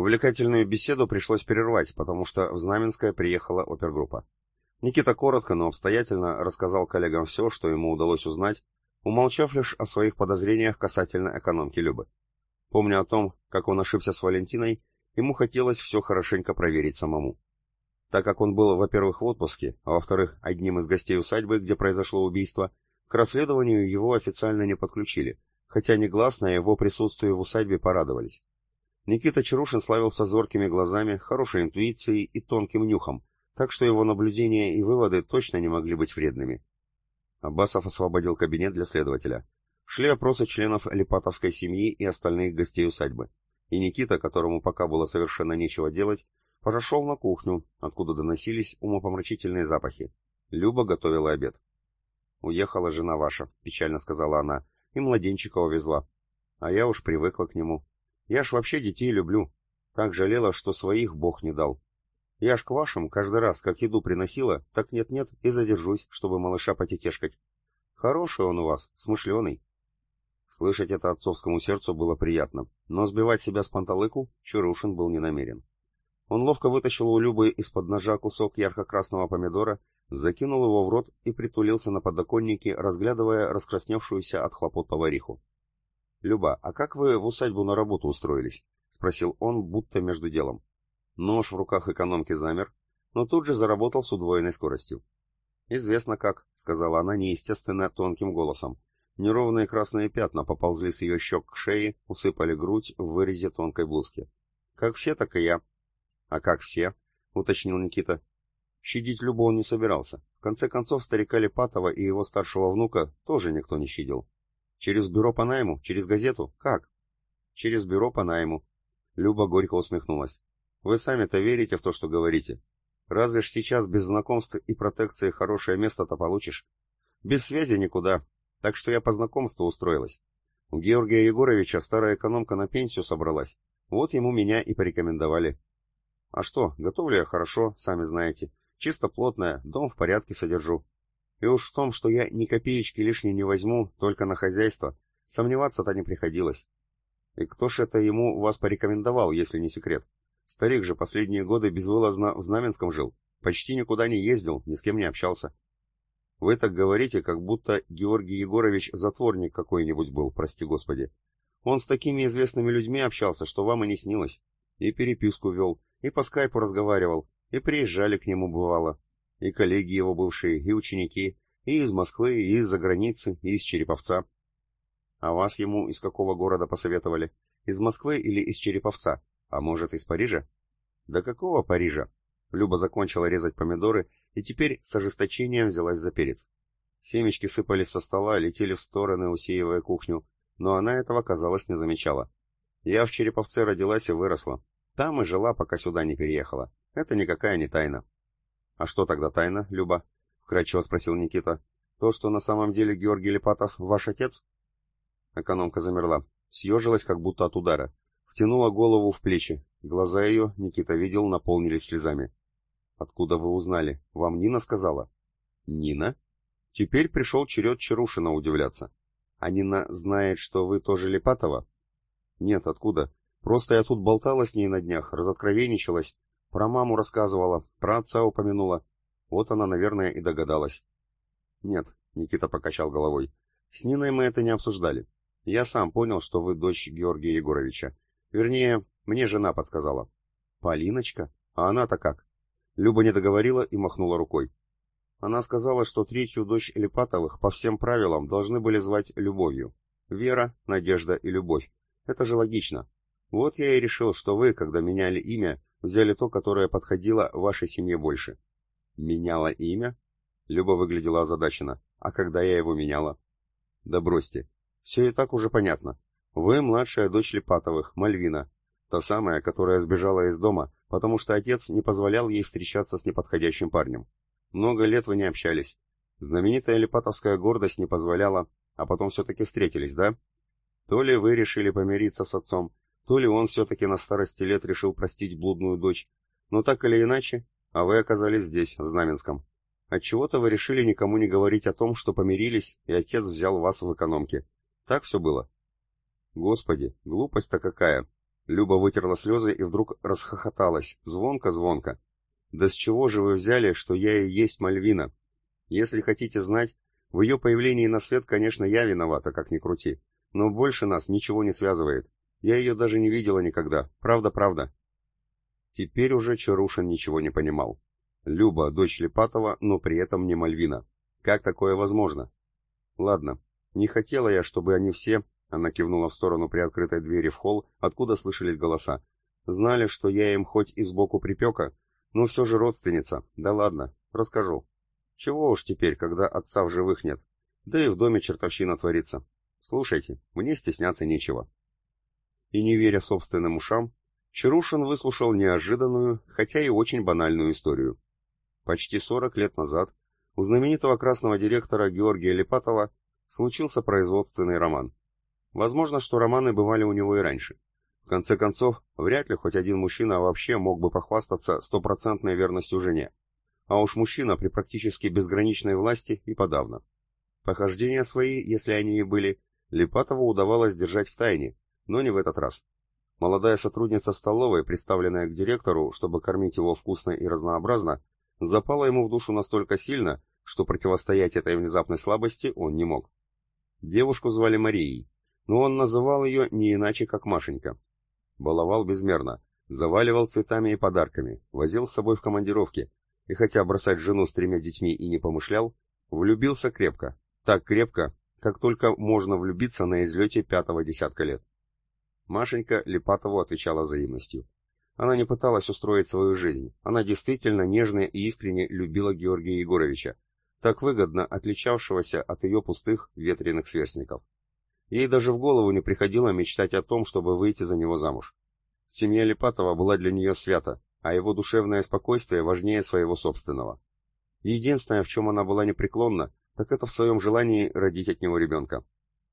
Увлекательную беседу пришлось прервать, потому что в Знаменское приехала опергруппа. Никита коротко, но обстоятельно рассказал коллегам все, что ему удалось узнать, умолчав лишь о своих подозрениях касательно экономки Любы. Помня о том, как он ошибся с Валентиной, ему хотелось все хорошенько проверить самому. Так как он был, во-первых, в отпуске, а во-вторых, одним из гостей усадьбы, где произошло убийство, к расследованию его официально не подключили, хотя негласно его присутствие в усадьбе порадовались. Никита Чарушин славился зоркими глазами, хорошей интуицией и тонким нюхом, так что его наблюдения и выводы точно не могли быть вредными. Аббасов освободил кабинет для следователя. Шли опросы членов Липатовской семьи и остальных гостей усадьбы. И Никита, которому пока было совершенно нечего делать, прошел на кухню, откуда доносились умопомрачительные запахи. Люба готовила обед. «Уехала жена ваша», — печально сказала она, — «и младенчика увезла. А я уж привыкла к нему. Я ж вообще детей люблю. Так жалела, что своих Бог не дал. Я ж к вашим каждый раз, как еду приносила, так нет-нет и задержусь, чтобы малыша потетешкать. Хороший он у вас, смышленый. Слышать это отцовскому сердцу было приятно, но сбивать себя с панталыку Чарушин был не намерен. Он ловко вытащил у Любы из-под ножа кусок ярко-красного помидора, закинул его в рот и притулился на подоконнике, разглядывая раскрасневшуюся от хлопот повариху. «Люба, а как вы в усадьбу на работу устроились?» — спросил он, будто между делом. Нож в руках экономки замер, но тут же заработал с удвоенной скоростью. «Известно как», — сказала она неестественно тонким голосом. Неровные красные пятна поползли с ее щек к шее, усыпали грудь в вырезе тонкой блузки. «Как все, так и я». «А как все?» — уточнил Никита. Щадить Любу он не собирался. В конце концов, старика Липатова и его старшего внука тоже никто не щадил. «Через бюро по найму? Через газету? Как?» «Через бюро по найму». Люба горько усмехнулась. Вы сами-то верите в то, что говорите. Разве ж сейчас без знакомств и протекции хорошее место-то получишь? Без связи никуда, так что я по знакомству устроилась. У Георгия Егоровича старая экономка на пенсию собралась. Вот ему меня и порекомендовали. А что, готовлю я хорошо, сами знаете. Чисто плотная, дом в порядке содержу. И уж в том, что я ни копеечки лишней не возьму, только на хозяйство, сомневаться-то не приходилось. И кто ж это ему вас порекомендовал, если не секрет? Старик же последние годы безвылазно в Знаменском жил, почти никуда не ездил, ни с кем не общался. Вы так говорите, как будто Георгий Егорович затворник какой-нибудь был, прости господи. Он с такими известными людьми общался, что вам и не снилось. И переписку вел, и по скайпу разговаривал, и приезжали к нему бывало. И коллеги его бывшие, и ученики, и из Москвы, и из-за границы, и из Череповца. А вас ему из какого города посоветовали? Из Москвы или из Череповца? А может, из Парижа? Да какого Парижа? Люба закончила резать помидоры и теперь с ожесточением взялась за перец. Семечки сыпались со стола, летели в стороны, усеивая кухню, но она этого, казалось, не замечала. Я в Череповце родилась и выросла. Там и жила, пока сюда не переехала. Это никакая не тайна. А что тогда тайна, Люба? Вкратчиво спросил Никита. То, что на самом деле Георгий Липатов ваш отец? Экономка замерла, съежилась, как будто от удара. Втянула голову в плечи. Глаза ее, Никита видел, наполнились слезами. «Откуда вы узнали? Вам Нина сказала?» «Нина?» Теперь пришел черед Чарушина удивляться. «А Нина знает, что вы тоже Липатова?» «Нет, откуда? Просто я тут болтала с ней на днях, разоткровенничалась. Про маму рассказывала, про отца упомянула. Вот она, наверное, и догадалась». «Нет», — Никита покачал головой. «С Ниной мы это не обсуждали. Я сам понял, что вы дочь Георгия Егоровича. Вернее, мне жена подсказала. Полиночка? А она-то как? Люба не договорила и махнула рукой. Она сказала, что третью дочь Липатовых по всем правилам должны были звать Любовью. Вера, Надежда и Любовь. Это же логично. Вот я и решил, что вы, когда меняли имя, взяли то, которое подходило вашей семье больше. Меняла имя? Люба выглядела озадаченно. А когда я его меняла? Да бросьте. Все и так уже понятно. Вы младшая дочь Липатовых, Мальвина. Та самая, которая сбежала из дома, потому что отец не позволял ей встречаться с неподходящим парнем. Много лет вы не общались. Знаменитая липатовская гордость не позволяла, а потом все-таки встретились, да? То ли вы решили помириться с отцом, то ли он все-таки на старости лет решил простить блудную дочь. Но так или иначе, а вы оказались здесь, в Знаменском. Отчего-то вы решили никому не говорить о том, что помирились, и отец взял вас в экономке. Так все было? Господи, глупость-то какая! Люба вытерла слезы и вдруг расхохоталась, звонко-звонко. «Да с чего же вы взяли, что я и есть Мальвина? Если хотите знать, в ее появлении на свет, конечно, я виновата, как ни крути. Но больше нас ничего не связывает. Я ее даже не видела никогда. Правда-правда». Теперь уже Чарушин ничего не понимал. Люба, дочь Липатова, но при этом не Мальвина. Как такое возможно? Ладно, не хотела я, чтобы они все, она кивнула в сторону приоткрытой двери в холл, откуда слышались голоса. Знали, что я им хоть и сбоку припека, но все же родственница. Да ладно, расскажу. Чего уж теперь, когда отца в живых нет? Да и в доме чертовщина творится. Слушайте, мне стесняться нечего. И не веря собственным ушам, Чарушин выслушал неожиданную, хотя и очень банальную историю. Почти 40 лет назад у знаменитого красного директора Георгия Липатова случился производственный роман. Возможно, что романы бывали у него и раньше. В конце концов, вряд ли хоть один мужчина вообще мог бы похвастаться стопроцентной верностью жене. А уж мужчина при практически безграничной власти и подавно. Похождения свои, если они и были, Липатову удавалось держать в тайне, но не в этот раз. Молодая сотрудница столовой, представленная к директору, чтобы кормить его вкусно и разнообразно, запала ему в душу настолько сильно, что противостоять этой внезапной слабости он не мог. Девушку звали Марией, но он называл ее не иначе, как Машенька. Баловал безмерно, заваливал цветами и подарками, возил с собой в командировки, и хотя бросать жену с тремя детьми и не помышлял, влюбился крепко, так крепко, как только можно влюбиться на излете пятого десятка лет. Машенька Липатову отвечала взаимностью. Она не пыталась устроить свою жизнь, она действительно нежно и искренне любила Георгия Егоровича, так выгодно отличавшегося от ее пустых ветреных сверстников. Ей даже в голову не приходило мечтать о том, чтобы выйти за него замуж. Семья Липатова была для нее свята, а его душевное спокойствие важнее своего собственного. Единственное, в чем она была непреклонна, так это в своем желании родить от него ребенка.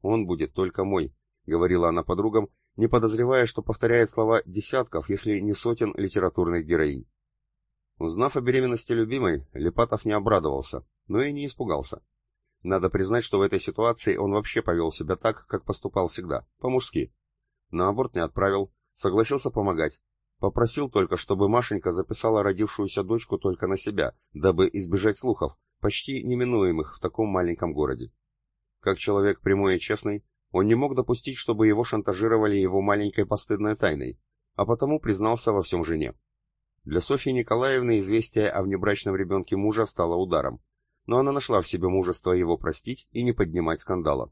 «Он будет только мой», — говорила она подругам, не подозревая, что повторяет слова десятков, если не сотен литературных героинь. Узнав о беременности любимой, Липатов не обрадовался, но и не испугался. Надо признать, что в этой ситуации он вообще повел себя так, как поступал всегда, по-мужски. На аборт не отправил, согласился помогать. Попросил только, чтобы Машенька записала родившуюся дочку только на себя, дабы избежать слухов, почти неминуемых в таком маленьком городе. Как человек прямой и честный, он не мог допустить, чтобы его шантажировали его маленькой постыдной тайной, а потому признался во всем жене. Для Софьи Николаевны известие о внебрачном ребенке мужа стало ударом но она нашла в себе мужество его простить и не поднимать скандала.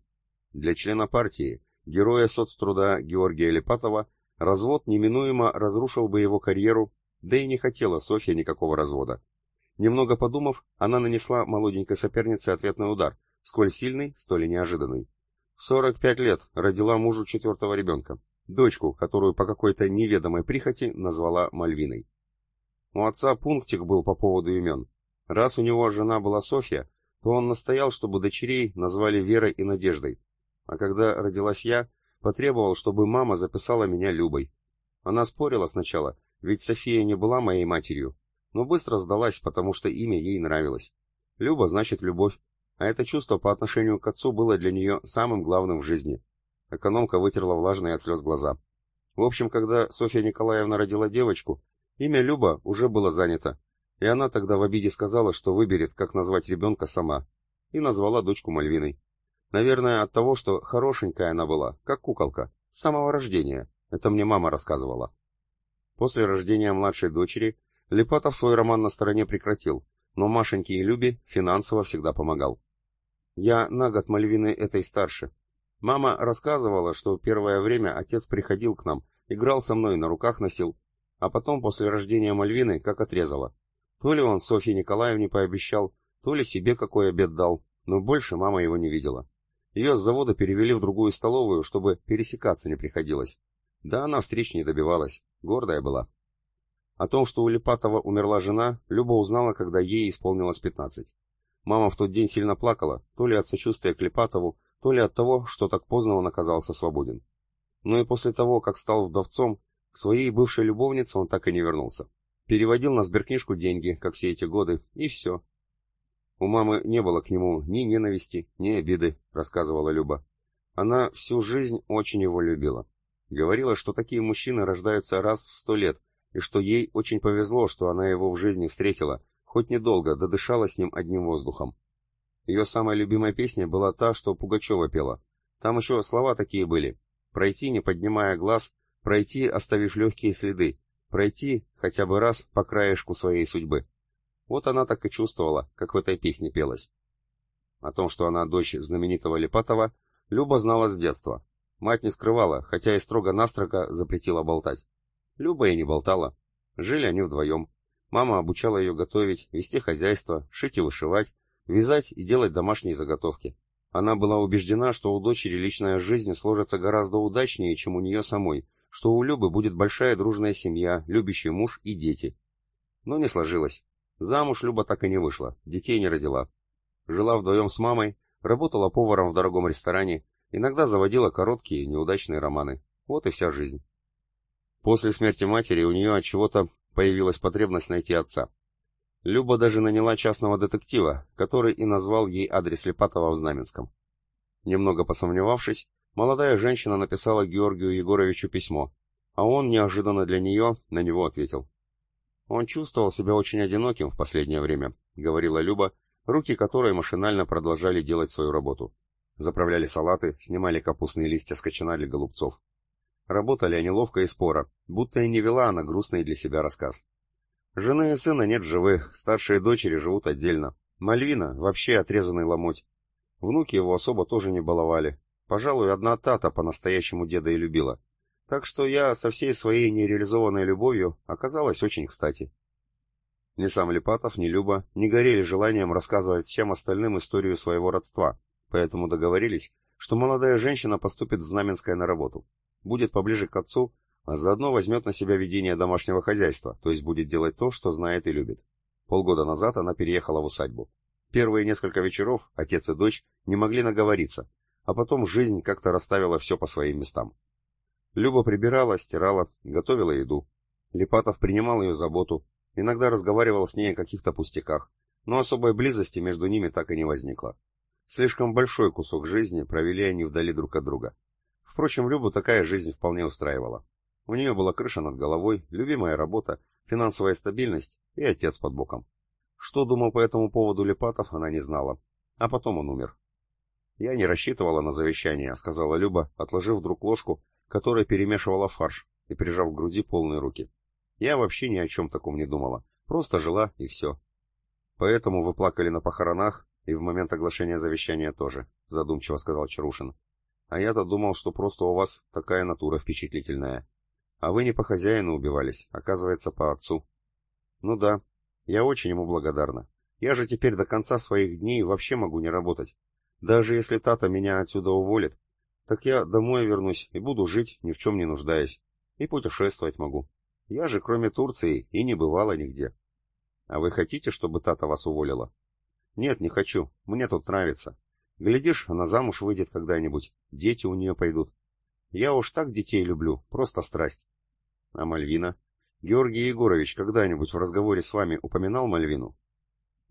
Для члена партии, героя соцтруда Георгия Лепатова, развод неминуемо разрушил бы его карьеру, да и не хотела Софья никакого развода. Немного подумав, она нанесла молоденькой сопернице ответный удар, сколь сильный, столь и неожиданный. В 45 лет родила мужу четвертого ребенка, дочку, которую по какой-то неведомой прихоти назвала Мальвиной. У отца пунктик был по поводу имен. Раз у него жена была Софья, то он настоял, чтобы дочерей назвали Верой и Надеждой. А когда родилась я, потребовал, чтобы мама записала меня Любой. Она спорила сначала, ведь София не была моей матерью, но быстро сдалась, потому что имя ей нравилось. Люба значит любовь, а это чувство по отношению к отцу было для нее самым главным в жизни. Экономка вытерла влажные от слез глаза. В общем, когда Софья Николаевна родила девочку, имя Люба уже было занято, и она тогда в обиде сказала, что выберет, как назвать ребенка сама, и назвала дочку Мальвиной. Наверное, от того, что хорошенькая она была, как куколка, с самого рождения. Это мне мама рассказывала. После рождения младшей дочери Липатов свой роман на стороне прекратил, но Машеньке и Любе финансово всегда помогал. Я на год Мальвины этой старше. Мама рассказывала, что первое время отец приходил к нам, играл со мной, на руках носил, а потом после рождения Мальвины как отрезала. То ли он Софье Николаевне пообещал, то ли себе какой обед дал, но больше мама его не видела. Ее с завода перевели в другую столовую, чтобы пересекаться не приходилось. Да она встреч не добивалась, гордая была. О том, что у Липатова умерла жена, Люба узнала, когда ей исполнилось 15. Мама в тот день сильно плакала, то ли от сочувствия к Липатову, то ли от того, что так поздно он оказался свободен. Но и после того, как стал вдовцом, к своей бывшей любовнице он так и не вернулся. Переводил на сберкнижку деньги, как все эти годы, и все. У мамы не было к нему ни ненависти, ни обиды, рассказывала Люба. Она всю жизнь очень его любила. Говорила, что такие мужчины рождаются раз в сто лет, и что ей очень повезло, что она его в жизни встретила, хоть недолго, додышала с ним одним воздухом. Ее самая любимая песня была та, что Пугачева пела. Там еще слова такие были. «Пройти, не поднимая глаз, пройти, оставив легкие следы, пройти хотя бы раз по краешку своей судьбы». Вот она так и чувствовала, как в этой песне пелось. О том, что она дочь знаменитого Липатова, Люба знала с детства. Мать не скрывала, хотя и строго-настрого запретила болтать. Люба и не болтала. Жили они вдвоем. Мама обучала ее готовить, вести хозяйство, шить и вышивать, вязать и делать домашние заготовки. Она была убеждена, что у дочери личная жизнь сложится гораздо удачнее, чем у нее самой, что у Любы будет большая дружная семья, любящий муж и дети. Но не сложилось. Замуж Люба так и не вышла, детей не родила. Жила вдвоем с мамой, работала поваром в дорогом ресторане, иногда заводила короткие, неудачные романы. Вот и вся жизнь. После смерти матери у нее от чего-то появилась потребность найти отца. Люба даже наняла частного детектива, который и назвал ей адрес Липатова в Знаменском. Немного посомневавшись, молодая женщина написала Георгию Егоровичу письмо, а он неожиданно для нее на него ответил. Он чувствовал себя очень одиноким в последнее время, говорила Люба, руки которой машинально продолжали делать свою работу. Заправляли салаты, снимали капустные листья с кочана для голубцов. Работали они ловко и споро, будто и не вела она грустный для себя рассказ. Жены и сына нет живых, старшие дочери живут отдельно. Мальвина вообще отрезанный ломоть. Внуки его особо тоже не баловали. Пожалуй, одна тата по-настоящему деда и любила. Так что я со всей своей нереализованной любовью оказалась очень кстати. Ни сам Липатов, ни Люба не горели желанием рассказывать всем остальным историю своего родства, поэтому договорились, что молодая женщина поступит в Знаменское на работу, будет поближе к отцу, а заодно возьмет на себя ведение домашнего хозяйства, то есть будет делать то, что знает и любит. Полгода назад она переехала в усадьбу. Первые несколько вечеров отец и дочь не могли наговориться, а потом жизнь как-то расставила все по своим местам. Люба прибирала, стирала, готовила еду. Липатов принимал ее заботу, Иногда разговаривал с ней о каких-то пустяках, но особой близости между ними так и не возникло. Слишком большой кусок жизни провели они вдали друг от друга. Впрочем, Любу такая жизнь вполне устраивала. У нее была крыша над головой, любимая работа, финансовая стабильность и отец под боком. Что думал по этому поводу Лепатов, она не знала. А потом он умер. «Я не рассчитывала на завещание», — сказала Люба, отложив вдруг ложку, которая перемешивала фарш, и прижав к груди полные руки. Я вообще ни о чем таком не думала. Просто жила, и все. Поэтому вы плакали на похоронах, и в момент оглашения завещания тоже, задумчиво сказал Чарушин. А я-то думал, что просто у вас такая натура впечатлительная. А вы не по хозяину убивались, оказывается, по отцу. Ну да, я очень ему благодарна. Я же теперь до конца своих дней вообще могу не работать. Даже если Тата меня отсюда уволит, так я домой вернусь и буду жить, ни в чем не нуждаясь. И путешествовать могу. Я же, кроме Турции, и не бывала нигде. А вы хотите, чтобы Тата вас уволила? Нет, не хочу. Мне тут нравится. Глядишь, она замуж выйдет когда-нибудь. Дети у нее пойдут. Я уж так детей люблю. Просто страсть. А Мальвина? Георгий Егорович когда-нибудь в разговоре с вами упоминал Мальвину?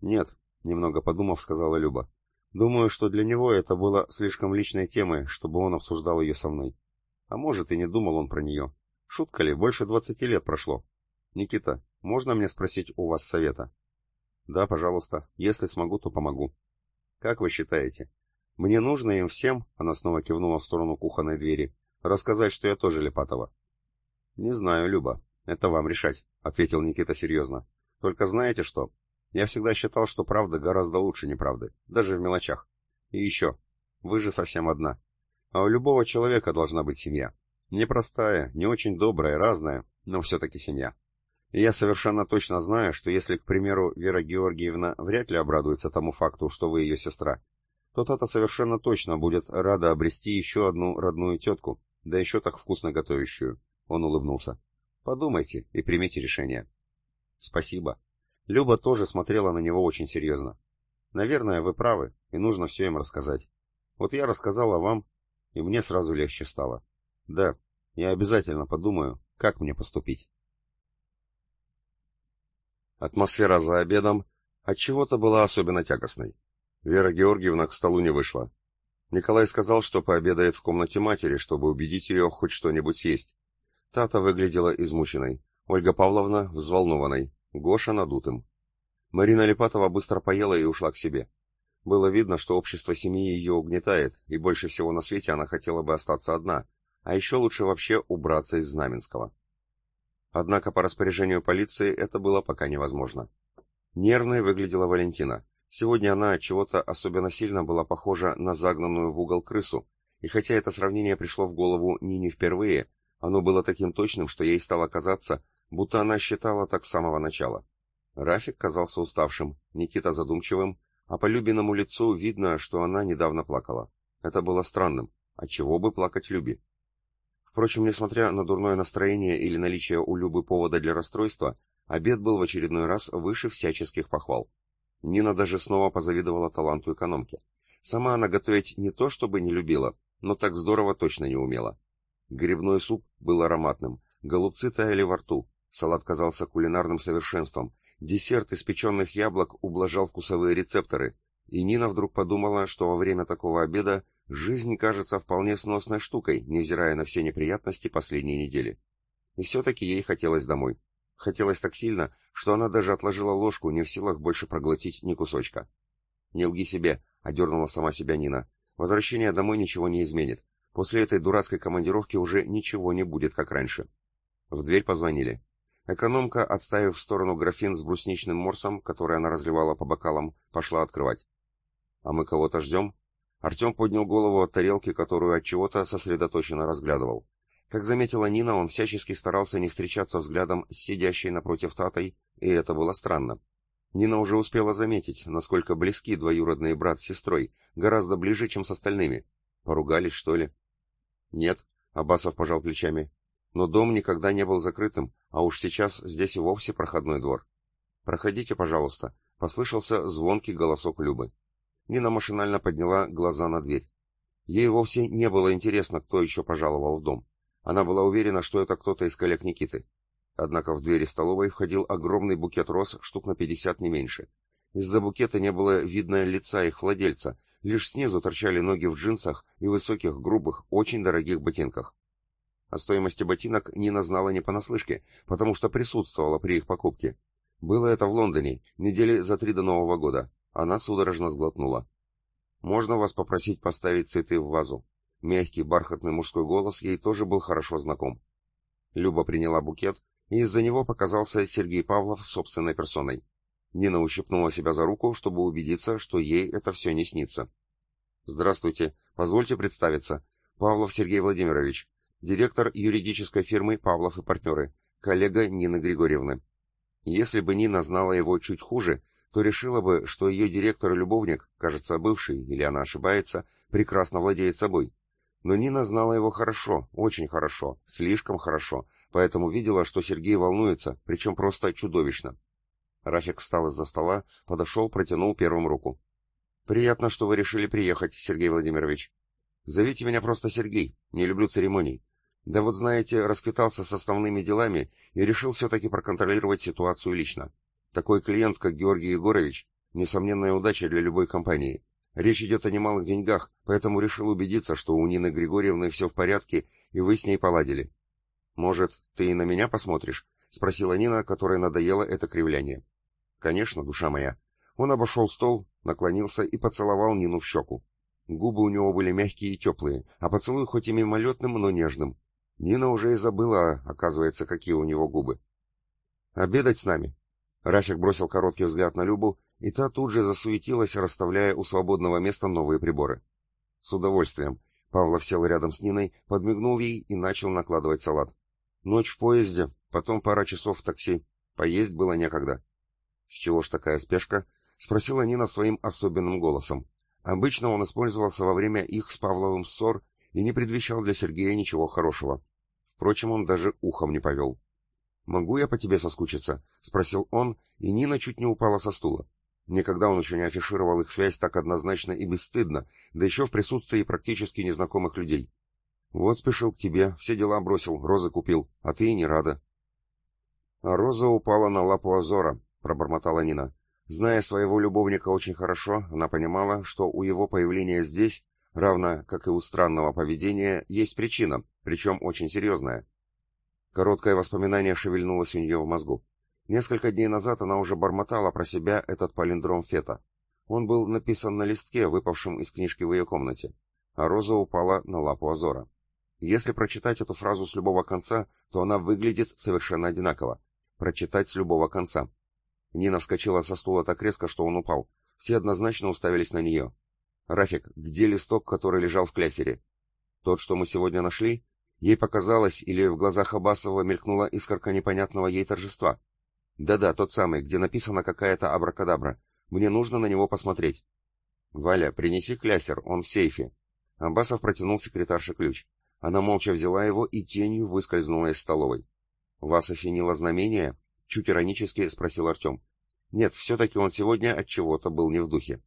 Нет, немного подумав, сказала Люба. Думаю, что для него это было слишком личной темой, чтобы он обсуждал ее со мной. А может, и не думал он про нее. Шутка ли, больше двадцати лет прошло. Никита, можно мне спросить у вас совета? Да, пожалуйста. Если смогу, то помогу. Как вы считаете? Мне нужно им всем, она снова кивнула в сторону кухонной двери, рассказать, что я тоже Лепатова. Не знаю, Люба. Это вам решать, ответил Никита серьезно. Только знаете что? Я всегда считал, что правда гораздо лучше неправды, даже в мелочах. И еще, вы же совсем одна. А у любого человека должна быть семья. Непростая, не очень добрая, разная, но все-таки семья. Я совершенно точно знаю, что если, к примеру, Вера Георгиевна вряд ли обрадуется тому факту, что вы ее сестра, то Тата совершенно точно будет рада обрести еще одну родную тетку, да еще так вкусно готовящую. Он улыбнулся. Подумайте и примите решение. Спасибо. Люба тоже смотрела на него очень серьезно. Наверное, вы правы, и нужно все им рассказать. Вот я рассказала вам, и мне сразу легче стало. Да, я обязательно подумаю, как мне поступить. Атмосфера за обедом от чего-то была особенно тягостной. Вера Георгиевна к столу не вышла. Николай сказал, что пообедает в комнате матери, чтобы убедить ее хоть что-нибудь съесть. Тата выглядела измученной, Ольга Павловна взволнованной, Гоша надутым. Марина Липатова быстро поела и ушла к себе. Было видно, что общество семьи ее угнетает, и больше всего на свете она хотела бы остаться одна, а еще лучше вообще убраться из Знаменского. Однако по распоряжению полиции это было пока невозможно. Нервной выглядела Валентина. Сегодня она от чего-то особенно сильно была похожа на загнанную в угол крысу, и хотя это сравнение пришло в голову Нине впервые, оно было таким точным, что ей стало казаться, будто она считала так с самого начала. Рафик казался уставшим, Никита задумчивым, а по Любиному лицу видно, что она недавно плакала. Это было странным. Отчего бы плакать Любе? Впрочем, несмотря на дурное настроение или наличие у Любы повода для расстройства, обед был в очередной раз выше всяческих похвал. Нина даже снова позавидовала таланту экономки. Сама она готовить не то чтобы не любила, но так здорово точно не умела. Грибной суп был ароматным, голубцы таяли во рту, салат казался кулинарным совершенством, десерт из печеных яблок ублажал вкусовые рецепторы, и Нина вдруг подумала, что во время такого обеда Жизнь кажется вполне сносной штукой, невзирая на все неприятности последней недели. И все-таки ей хотелось домой. Хотелось так сильно, что она даже отложила ложку, не в силах больше проглотить ни кусочка. «Не лги себе», — одернула сама себя Нина. «Возвращение домой ничего не изменит. После этой дурацкой командировки уже ничего не будет, как раньше». В дверь позвонили. Экономка, отставив в сторону графин с брусничным морсом, который она разливала по бокалам, пошла открывать. «А мы кого-то ждем?» Артем поднял голову от тарелки, которую от чего-то сосредоточенно разглядывал. Как заметила Нина, он всячески старался не встречаться взглядом с сидящей напротив Татой, и это было странно. Нина уже успела заметить, насколько близки двоюродные брат с сестрой, гораздо ближе, чем с остальными. Поругались, что ли? Нет, Абасов пожал плечами. Но дом никогда не был закрытым, а уж сейчас здесь и вовсе проходной двор. Проходите, пожалуйста, послышался звонкий голосок Любы. Нина машинально подняла глаза на дверь. Ей вовсе не было интересно, кто еще пожаловал в дом. Она была уверена, что это кто-то из коллег Никиты. Однако в двери столовой входил огромный букет роз, штук на пятьдесят не меньше. Из-за букета не было видно лица их владельца, лишь снизу торчали ноги в джинсах и высоких, грубых, очень дорогих ботинках. О стоимости ботинок Нина знала не понаслышке, потому что присутствовала при их покупке. Было это в Лондоне, недели за три до Нового года. Она судорожно сглотнула. «Можно вас попросить поставить цветы в вазу?» Мягкий бархатный мужской голос ей тоже был хорошо знаком. Люба приняла букет, и из-за него показался Сергей Павлов собственной персоной. Нина ущипнула себя за руку, чтобы убедиться, что ей это все не снится. «Здравствуйте. Позвольте представиться. Павлов Сергей Владимирович, директор юридической фирмы «Павлов и партнеры», коллега Нины Григорьевны. Если бы Нина знала его чуть хуже, то решила бы, что ее директор-любовник, кажется, бывший, или она ошибается, прекрасно владеет собой. Но Нина знала его хорошо, очень хорошо, слишком хорошо, поэтому видела, что Сергей волнуется, причем просто чудовищно. Рафик встал из-за стола, подошел, протянул первым руку. «Приятно, что вы решили приехать, Сергей Владимирович. Зовите меня просто Сергей, не люблю церемоний. Да вот, знаете, расквитался с основными делами и решил все-таки проконтролировать ситуацию лично. Такой клиент, как Георгий Егорович, несомненная удача для любой компании. Речь идет о немалых деньгах, поэтому решил убедиться, что у Нины Григорьевны все в порядке, и вы с ней поладили. «Может, ты и на меня посмотришь?» — спросила Нина, которой надоело это кривляние. «Конечно, душа моя». Он обошел стол, наклонился и поцеловал Нину в щеку. Губы у него были мягкие и теплые, а поцелуй хоть и мимолетным, но нежным. Нина уже и забыла, оказывается, какие у него губы. «Обедать с нами?» Рафик бросил короткий взгляд на Любу, и та тут же засуетилась, расставляя у свободного места новые приборы. С удовольствием. Павлов сел рядом с Ниной, подмигнул ей и начал накладывать салат. Ночь в поезде, потом пара часов в такси. Поесть было некогда. С чего ж такая спешка? Спросила Нина своим особенным голосом. Обычно он использовался во время их с Павловым ссор и не предвещал для Сергея ничего хорошего. Впрочем, он даже ухом не повел. «Могу я по тебе соскучиться?» — спросил он, и Нина чуть не упала со стула. Никогда он еще не афишировал их связь так однозначно и бесстыдно, да еще в присутствии практически незнакомых людей. «Вот спешил к тебе, все дела бросил, розы купил, а ты и не рада». А роза упала на лапу Азора, пробормотала Нина. Зная своего любовника очень хорошо, она понимала, что у его появления здесь Равно, как и у странного поведения, есть причина, причем очень серьезная. Короткое воспоминание шевельнулось у нее в мозгу. Несколько дней назад она уже бормотала про себя этот палиндром Фета. Он был написан на листке, выпавшем из книжки в ее комнате, а роза упала на лапу Азора. Если прочитать эту фразу с любого конца, то она выглядит совершенно одинаково. Прочитать с любого конца. Нина вскочила со стула так резко, что он упал. Все однозначно уставились на нее. «Рафик, где листок, который лежал в клясере?» «Тот, что мы сегодня нашли?» Ей показалось, или в глазах Абасова мелькнула искорка непонятного ей торжества. «Да-да, тот самый, где написана какая-то абракадабра. Мне нужно на него посмотреть». «Валя, принеси клясер, он в сейфе». Абасов протянул секретарше ключ. Она молча взяла его и тенью выскользнула из столовой. «Вас осенило знамение?» — чуть иронически спросил Артем. «Нет, все-таки он сегодня от чего-то был не в духе».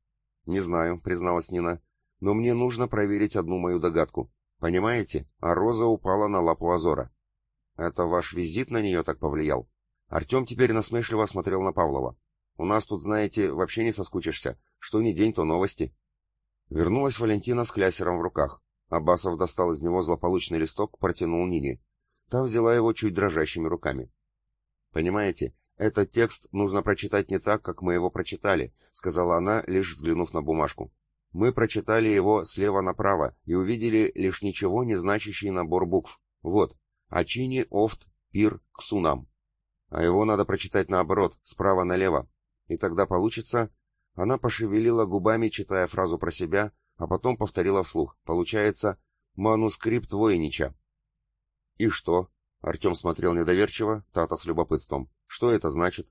«Не знаю», — призналась Нина. «Но мне нужно проверить одну мою догадку. Понимаете, а роза упала на лапу Азора». «Это ваш визит на нее так повлиял?» Артем теперь насмешливо смотрел на Павлова. «У нас тут, знаете, вообще не соскучишься. Что ни день, то новости». Вернулась Валентина с клясером в руках. Абасов достал из него злополучный листок, протянул Нине. Та взяла его чуть дрожащими руками. «Понимаете, этот текст нужно прочитать не так, как мы его прочитали», сказала она, лишь взглянув на бумажку. «Мы прочитали его слева направо и увидели лишь ничего не значащий набор букв. Вот, Ачини, Офт, Пир, Ксунам. А его надо прочитать наоборот, справа налево. И тогда получится...» Она пошевелила губами, читая фразу про себя, а потом повторила вслух. Получается, манускрипт Войнича. «И что?» — Артем смотрел недоверчиво, Тата с любопытством. «Что это значит?»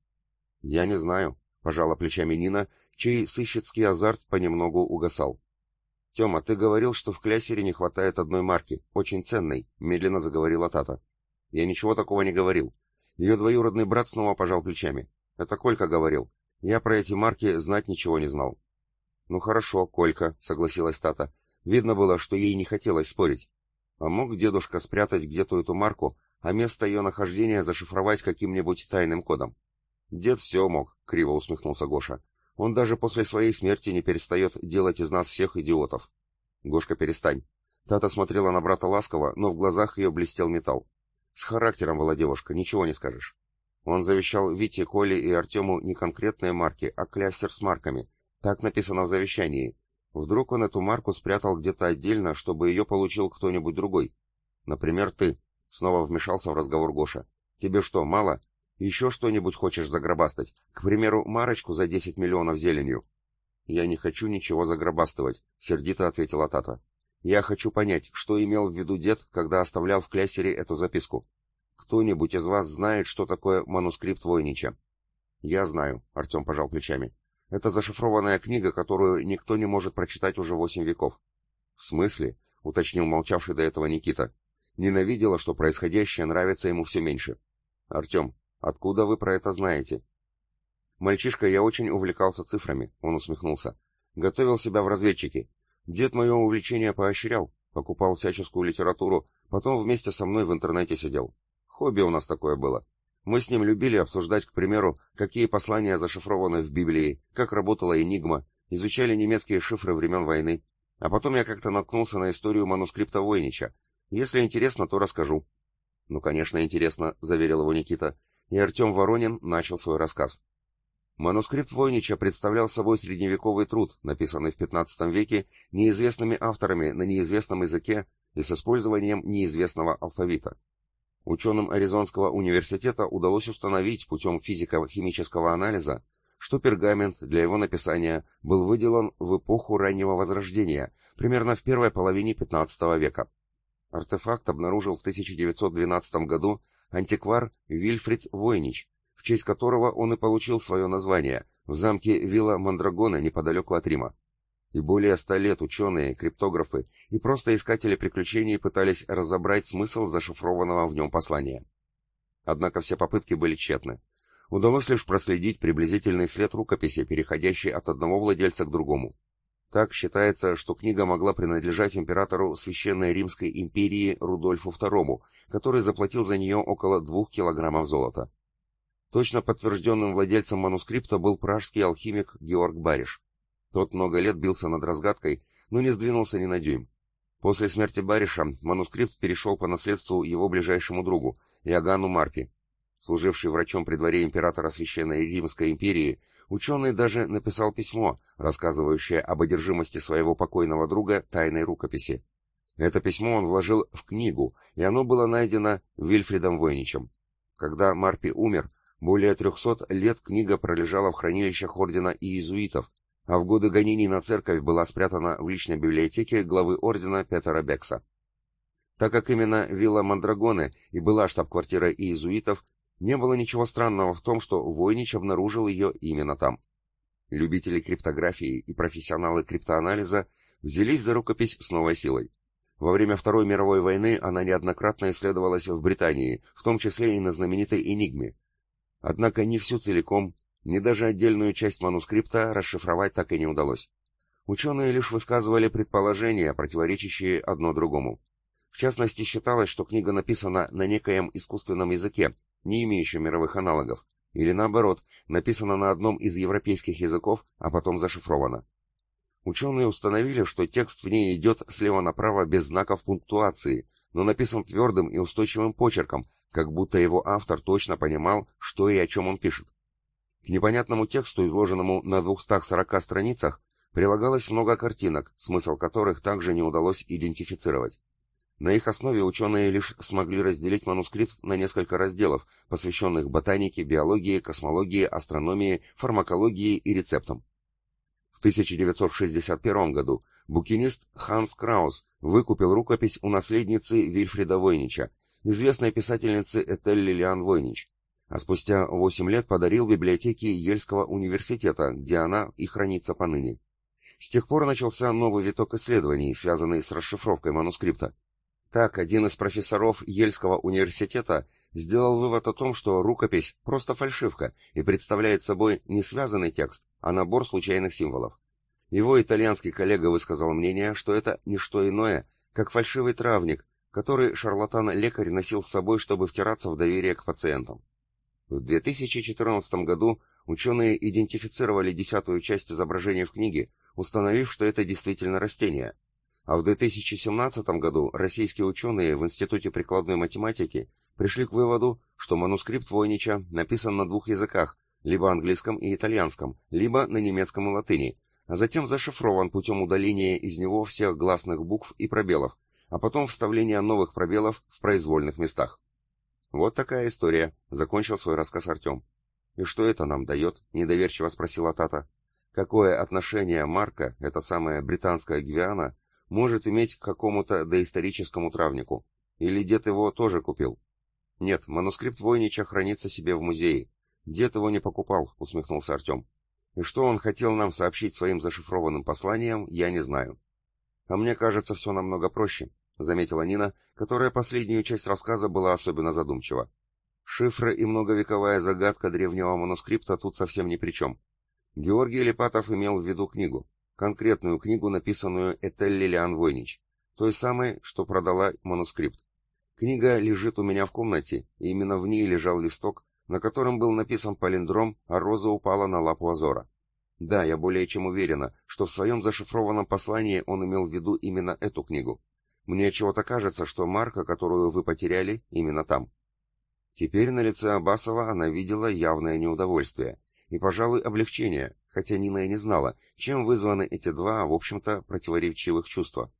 «Я не знаю», — пожала плечами Нина, чей сыщицкий азарт понемногу угасал. «Тема, ты говорил, что в клясере не хватает одной марки, очень ценной», — медленно заговорила Тата. «Я ничего такого не говорил». Ее двоюродный брат снова пожал плечами. «Это Колька говорил. Я про эти марки знать ничего не знал». «Ну хорошо, Колька», — согласилась Тата. Видно было, что ей не хотелось спорить. А мог дедушка спрятать где-то эту марку, а место ее нахождения зашифровать каким-нибудь тайным кодом? Дед все мог, криво усмехнулся Гоша. Он даже после своей смерти не перестает делать из нас всех идиотов. Гошка, перестань. Тата смотрела на брата ласково, но в глазах ее блестел металл. С характером была девушка, ничего не скажешь. Он завещал Вите, Коле и Артему не конкретные марки, а клястер с марками. Так написано в завещании. Вдруг он эту марку спрятал где-то отдельно, чтобы ее получил кто-нибудь другой. Например, ты. Снова вмешался в разговор Гоша. Тебе что, мало? Еще что-нибудь хочешь загробастать? К примеру, марочку за 10 миллионов зеленью. Я не хочу ничего загробастывать, сердито ответила Тата. Я хочу понять, что имел в виду дед, когда оставлял в клясере эту записку. Кто-нибудь из вас знает, что такое манускрипт Войнича? Я знаю, Артем пожал плечами. Это зашифрованная книга, которую никто не может прочитать уже восемь веков. В смысле? уточнил молчавший до этого Никита. Ненавидела, что происходящее нравится ему все меньше. Артем, откуда вы про это знаете? Мальчишка, я очень увлекался цифрами, он усмехнулся. Готовил себя в разведчики. Дед мое увлечение поощрял, покупал всяческую литературу, потом вместе со мной в интернете сидел. Хобби у нас такое было. Мы с ним любили обсуждать, к примеру, какие послания зашифрованы в Библии, как работала Энигма, изучали немецкие шифры времен войны. А потом я как-то наткнулся на историю манускрипта Войнича. Если интересно, то расскажу. Ну, конечно, интересно, заверил его Никита. И Артем Воронин начал свой рассказ. Манускрипт Войнича представлял собой средневековый труд, написанный в 15 веке неизвестными авторами на неизвестном языке и с использованием неизвестного алфавита. Ученым Аризонского университета удалось установить путем физико-химического анализа, что пергамент для его написания был выделан в эпоху раннего Возрождения, примерно в первой половине XV века. Артефакт обнаружил в 1912 году антиквар Вильфрид Войнич, в честь которого он и получил свое название, в замке Вилла Мандрагона неподалеку от Рима. И более ста лет ученые, криптографы и просто искатели приключений пытались разобрать смысл зашифрованного в нем послания. Однако все попытки были тщетны. Удалось лишь проследить приблизительный след рукописи, переходящий от одного владельца к другому. Так считается, что книга могла принадлежать императору Священной Римской империи Рудольфу II, который заплатил за нее около двух килограммов золота. Точно подтвержденным владельцем манускрипта был пражский алхимик Георг Бариш. Тот много лет бился над разгадкой, но не сдвинулся ни на дюйм. После смерти Бариша манускрипт перешел по наследству его ближайшему другу, Иоганну Марпи. Служивший врачом при дворе императора Священной Римской империи, ученый даже написал письмо, рассказывающее об одержимости своего покойного друга тайной рукописи. Это письмо он вложил в книгу, и оно было найдено Вильфридом Войничем. Когда Марпи умер, более трехсот лет книга пролежала в хранилищах ордена иезуитов, а в годы гонений на церковь была спрятана в личной библиотеке главы ордена Петера Бекса. Так как именно вилла Мандрагоне и была штаб-квартирой иезуитов, не было ничего странного в том, что Войнич обнаружил ее именно там. Любители криптографии и профессионалы криптоанализа взялись за рукопись с новой силой. Во время Второй мировой войны она неоднократно исследовалась в Британии, в том числе и на знаменитой «Энигме». Однако не всю целиком, ни даже отдельную часть манускрипта расшифровать так и не удалось. Ученые лишь высказывали предположения, противоречащие одно другому. В частности, считалось, что книга написана на некоем искусственном языке, не имеющем мировых аналогов, или наоборот, написана на одном из европейских языков, а потом зашифрована. Ученые установили, что текст в ней идет слева направо без знаков пунктуации, но написан твердым и устойчивым почерком, как будто его автор точно понимал, что и о чем он пишет. К непонятному тексту, изложенному на 240 страницах, прилагалось много картинок, смысл которых также не удалось идентифицировать. На их основе ученые лишь смогли разделить манускрипт на несколько разделов, посвященных ботанике, биологии, космологии, астрономии, фармакологии и рецептам. В 1961 году букинист Ханс Краус выкупил рукопись у наследницы Вильфрида Войнича, известной писательницы Этель Лилиан Войнич, а спустя 8 лет подарил библиотеке Ельского университета, где она и хранится поныне. С тех пор начался новый виток исследований, связанный с расшифровкой манускрипта. Так, один из профессоров Ельского университета сделал вывод о том, что рукопись просто фальшивка и представляет собой не связанный текст, а набор случайных символов. Его итальянский коллега высказал мнение, что это не что иное, как фальшивый травник, который шарлатан-лекарь носил с собой, чтобы втираться в доверие к пациентам. В 2014 году ученые идентифицировали десятую часть изображения в книге, установив, что это действительно растение. А в 2017 году российские ученые в Институте прикладной математики пришли к выводу, что манускрипт Войнича написан на двух языках, либо английском и итальянском, либо на немецком и латыни, а затем зашифрован путем удаления из него всех гласных букв и пробелов, а потом вставления новых пробелов в произвольных местах. Вот такая история, закончил свой рассказ Артем. И что это нам дает? Недоверчиво спросила Тата. Какое отношение Марка, эта самая британская Гвиана, может иметь к какому-то доисторическому травнику? Или дед его тоже купил? Нет, манускрипт Войнича хранится себе в музее. Дед его не покупал, усмехнулся Артем. И что он хотел нам сообщить своим зашифрованным посланием, я не знаю. А мне кажется, все намного проще. — заметила Нина, которая последнюю часть рассказа была особенно задумчива. Шифры и многовековая загадка древнего манускрипта тут совсем ни при чем. Георгий Липатов имел в виду книгу, конкретную книгу, написанную Этель Лилиан Войнич, той самой, что продала манускрипт. Книга лежит у меня в комнате, и именно в ней лежал листок, на котором был написан палиндром, а роза упала на лапу Азора. Да, я более чем уверена, что в своем зашифрованном послании он имел в виду именно эту книгу. Мне чего-то кажется, что марка, которую вы потеряли, именно там. Теперь на лице Абасова она видела явное неудовольствие и, пожалуй, облегчение, хотя Нина и не знала, чем вызваны эти два, в общем-то, противоречивых чувства.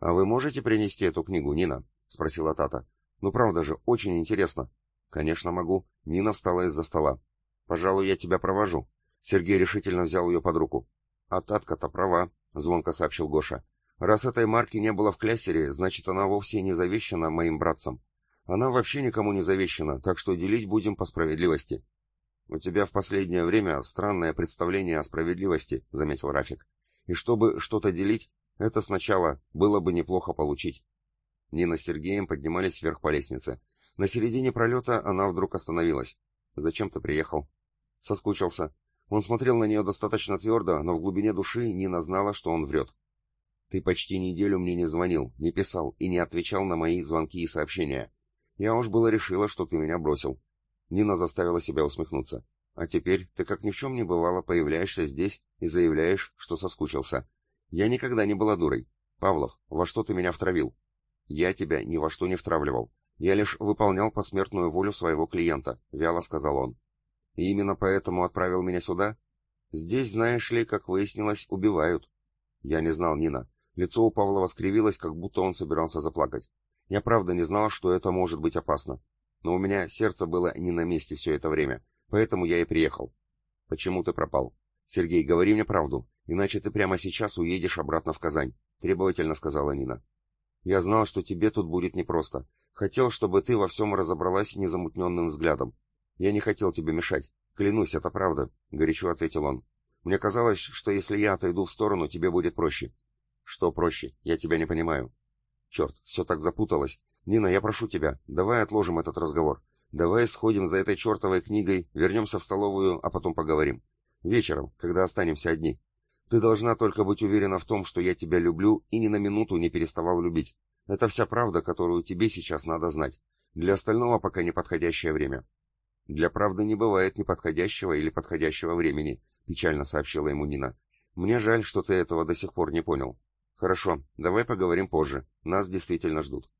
«А вы можете принести эту книгу, Нина?» — спросила Тата. «Ну правда же, очень интересно». «Конечно могу». Нина встала из-за стола. «Пожалуй, я тебя провожу». Сергей решительно взял ее под руку. «А Татка-то права», — звонко сообщил Гоша. Раз этой марки не было в клясере, значит она вовсе не завещана моим братцам. Она вообще никому не завещана, так что делить будем по справедливости. У тебя в последнее время странное представление о справедливости, заметил Рафик. И чтобы что-то делить, это сначала было бы неплохо получить. Нина с Сергеем поднимались вверх по лестнице. На середине пролета она вдруг остановилась. «Зачем ты приехал?» Соскучился. Он смотрел на нее достаточно твердо, но в глубине души Нина знала, что он врет. Ты почти неделю мне не звонил, не писал и не отвечал на мои звонки и сообщения. Я уж было решила, что ты меня бросил. Нина заставила себя усмехнуться. А теперь ты как ни в чем не бывало появляешься здесь и заявляешь, что соскучился. Я никогда не была дурой. Павлов, во что ты меня втравил? Я тебя ни во что не втравливал. Я лишь выполнял посмертную волю своего клиента, вяло сказал он. И именно поэтому отправил меня сюда? Здесь, знаешь ли, как выяснилось, убивают. Я не знал, Нина. Лицо у Павлова скривилось, как будто он собирался заплакать. Я правда не знал, что это может быть опасно. Но у меня сердце было не на месте все это время, поэтому я и приехал. Почему ты пропал? Сергей, говори мне правду, иначе ты прямо сейчас уедешь обратно в Казань, требовательно сказала Нина. Я знал, что тебе тут будет непросто. Хотел, чтобы ты во всем разобралась незамутненным взглядом. Я не хотел тебе мешать. Клянусь, это правда, горячо ответил он. Мне казалось, что если я отойду в сторону, тебе будет проще. Что проще? Я тебя не понимаю. Черт, все так запуталось. Нина, я прошу тебя, давай отложим этот разговор. Давай сходим за этой чертовой книгой, вернемся в столовую, а потом поговорим. Вечером, когда останемся одни. Ты должна только быть уверена в том, что я тебя люблю и ни на минуту не переставал любить. Это вся правда, которую тебе сейчас надо знать. Для остального пока неподходящее время. Для правды не бывает неподходящего или подходящего времени, печально сообщила ему Нина. Мне жаль, что ты этого до сих пор не понял. Хорошо, давай поговорим позже. Нас действительно ждут.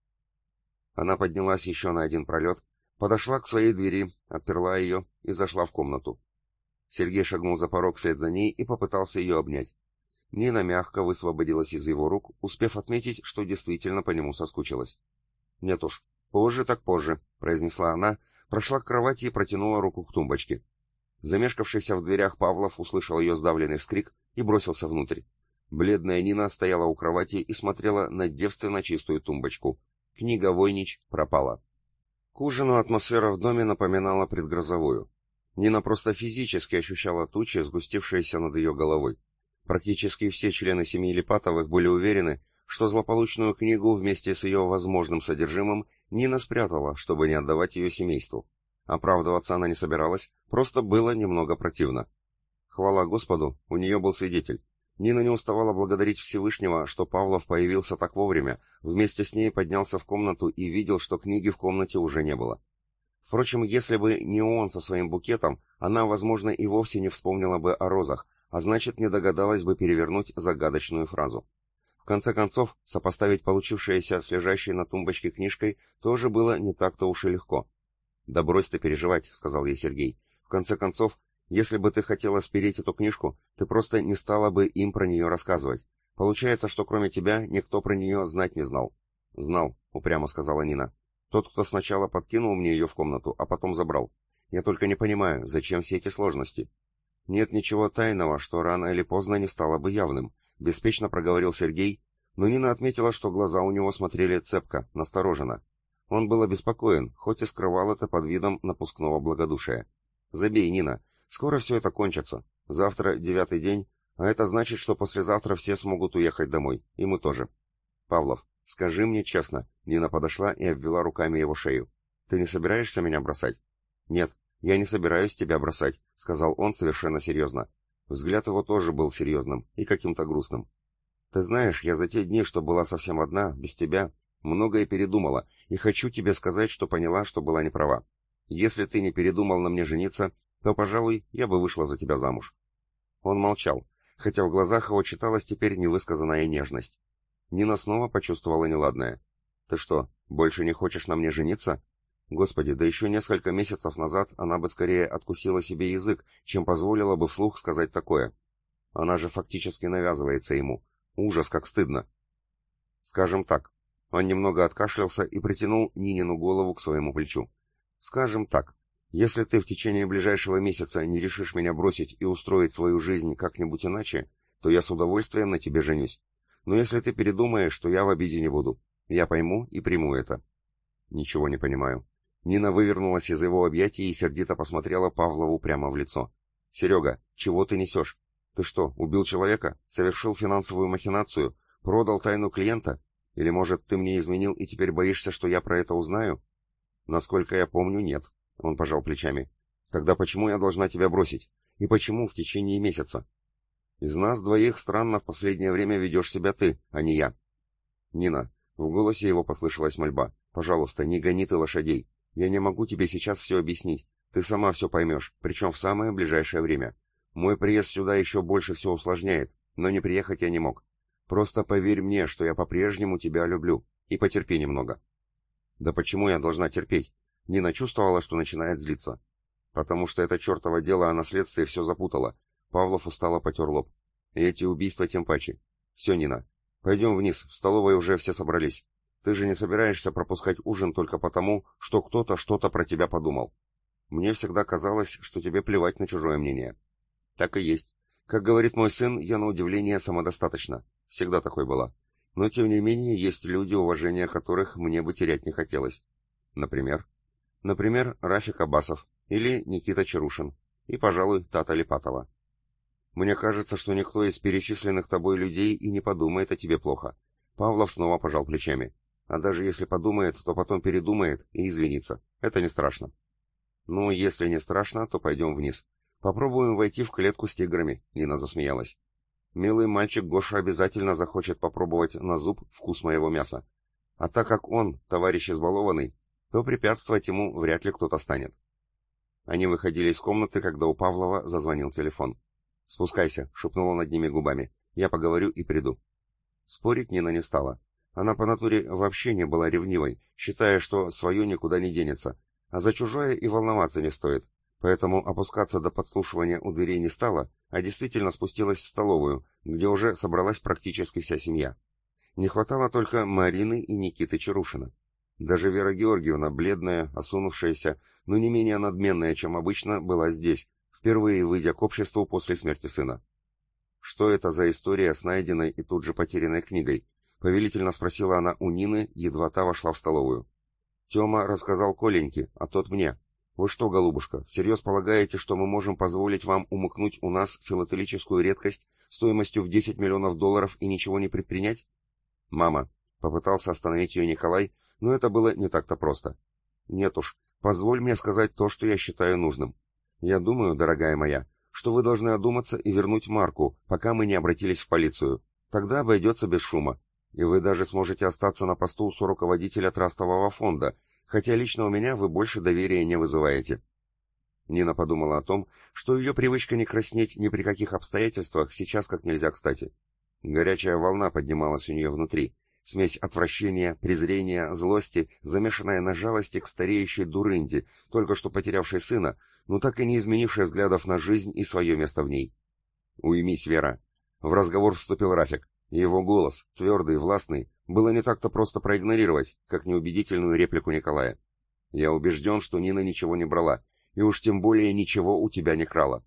Она поднялась еще на один пролет, подошла к своей двери, отперла ее и зашла в комнату. Сергей шагнул за порог вслед за ней и попытался ее обнять. Нина мягко высвободилась из его рук, успев отметить, что действительно по нему соскучилась. «Нет уж, позже так позже», — произнесла она, прошла к кровати и протянула руку к тумбочке. Замешкавшийся в дверях Павлов услышал ее сдавленный вскрик и бросился внутрь. Бледная Нина стояла у кровати и смотрела на девственно чистую тумбочку. Книга «Войнич» пропала. К ужину атмосфера в доме напоминала предгрозовую. Нина просто физически ощущала тучи, сгустившиеся над ее головой. Практически все члены семьи Липатовых были уверены, что злополучную книгу вместе с ее возможным содержимым Нина спрятала, чтобы не отдавать ее семейству. Оправдываться она не собиралась, просто было немного противно. Хвала Господу, у нее был свидетель. Нина не уставала благодарить Всевышнего, что Павлов появился так вовремя, вместе с ней поднялся в комнату и видел, что книги в комнате уже не было. Впрочем, если бы не он со своим букетом, она, возможно, и вовсе не вспомнила бы о розах, а значит, не догадалась бы перевернуть загадочную фразу. В конце концов, сопоставить получившееся с лежащей на тумбочке книжкой тоже было не так-то уж и легко. «Да брось ты переживать», — сказал ей Сергей. «В конце концов, если бы ты хотела спереть эту книжку, ты просто не стала бы им про нее рассказывать. Получается, что кроме тебя никто про нее знать не знал. Знал, упрямо сказала Нина. Тот, кто сначала подкинул мне ее в комнату, а потом забрал. Я только не понимаю, зачем все эти сложности? Нет ничего тайного, что рано или поздно не стало бы явным, беспечно проговорил Сергей, но Нина отметила, что глаза у него смотрели цепко, настороженно. Он был обеспокоен, хоть и скрывал это под видом напускного благодушия. «Забей, Нина, Скоро все это кончится. Завтра девятый день, а это значит, что послезавтра все смогут уехать домой, и мы тоже. Павлов, скажи мне честно, Нина подошла и обвела руками его шею. Ты не собираешься меня бросать? Нет, я не собираюсь тебя бросать, сказал он совершенно серьезно. Взгляд его тоже был серьезным и каким-то грустным. Ты знаешь, я за те дни, что была совсем одна, без тебя, многое передумала, и хочу тебе сказать, что поняла, что была неправа. Если ты не передумал на мне жениться, то, пожалуй, я бы вышла за тебя замуж. Он молчал, хотя в глазах его читалась теперь невысказанная нежность. Нина снова почувствовала неладное. «Ты что, больше не хочешь на мне жениться?» Господи, да еще несколько месяцев назад она бы скорее откусила себе язык, чем позволила бы вслух сказать такое. Она же фактически навязывается ему. Ужас, как стыдно. Скажем так. Он немного откашлялся и притянул Нинину голову к своему плечу. Скажем так. Если ты в течение ближайшего месяца не решишь меня бросить и устроить свою жизнь как-нибудь иначе, то я с удовольствием на тебе женюсь. Но если ты передумаешь, то я в обиде не буду. Я пойму и приму это. Ничего не понимаю. Нина вывернулась из его объятий и сердито посмотрела Павлову прямо в лицо. «Серега, чего ты несешь? Ты что, убил человека? Совершил финансовую махинацию? Продал тайну клиента? Или, может, ты мне изменил и теперь боишься, что я про это узнаю?» «Насколько я помню, нет», он пожал плечами. Тогда почему я должна тебя бросить? И почему в течение месяца? Из нас двоих странно в последнее время ведешь себя ты, а не я. Нина, в голосе его послышалась мольба. Пожалуйста, не гони ты лошадей. Я не могу тебе сейчас все объяснить. Ты сама все поймешь, причем в самое ближайшее время. Мой приезд сюда еще больше все усложняет, но не приехать я не мог. Просто поверь мне, что я по-прежнему тебя люблю, и потерпи немного». «Да почему я должна терпеть?» Нина чувствовала, что начинает злиться. «Потому что это чертово дело о наследстве все запутало». Павлов устало потер лоб. «И эти убийства тем паче. Все, Нина, пойдем вниз, в столовой уже все собрались. Ты же не собираешься пропускать ужин только потому, что кто-то что-то про тебя подумал. Мне всегда казалось, что тебе плевать на чужое мнение». «Так и есть. Как говорит мой сын, я на удивление самодостаточно. Всегда такой была. Но, тем не менее, есть люди, уважения которых мне бы терять не хотелось. Например? Например, Рафик Абасов или Никита Чарушин. И, пожалуй, Тата Липатова. Мне кажется, что никто из перечисленных тобой людей и не подумает о тебе плохо. Павлов снова пожал плечами. А даже если подумает, то потом передумает и извинится. Это не страшно. Ну, если не страшно, то пойдем вниз. Попробуем войти в клетку с тиграми, Нина засмеялась. Милый мальчик Гоша обязательно захочет попробовать на зуб вкус моего мяса. А так как он, товарищ избалованный, то препятствовать ему вряд ли кто-то станет. Они выходили из комнаты, когда у Павлова зазвонил телефон. «Спускайся», — шепнула над ними губами. «Я поговорю и приду». Спорить Нина не стала. Она по натуре вообще не была ревнивой, считая, что свое никуда не денется, а за чужое и волноваться не стоит поэтому опускаться до подслушивания у дверей не стала, а действительно спустилась в столовую, где уже собралась практически вся семья. Не хватало только Марины и Никиты Чарушина. Даже Вера Георгиевна, бледная, осунувшаяся, но не менее надменная, чем обычно, была здесь, впервые выйдя к обществу после смерти сына. «Что это за история с найденной и тут же потерянной книгой?» — повелительно спросила она у Нины, едва та вошла в столовую. «Тема рассказал Коленьке, а тот мне. Вы что, голубушка, всерьез полагаете, что мы можем позволить вам умыкнуть у нас филателическую редкость стоимостью в 10 миллионов долларов и ничего не предпринять? Мама, попытался остановить ее Николай, но это было не так-то просто. Нет уж, позволь мне сказать то, что я считаю нужным. Я думаю, дорогая моя, что вы должны одуматься и вернуть Марку, пока мы не обратились в полицию. Тогда обойдется без шума, и вы даже сможете остаться на посту соруководителя трастового фонда, хотя лично у меня вы больше доверия не вызываете. Нина подумала о том, что ее привычка не краснеть ни при каких обстоятельствах сейчас как нельзя кстати. Горячая волна поднималась у нее внутри, смесь отвращения, презрения, злости, замешанная на жалости к стареющей дурынде, только что потерявшей сына, но так и не изменившей взглядов на жизнь и свое место в ней. «Уймись, Вера!» В разговор вступил Рафик. Его голос, твердый, властный, было не так-то просто проигнорировать, как неубедительную реплику Николая. «Я убежден, что Нина ничего не брала, и уж тем более ничего у тебя не крала».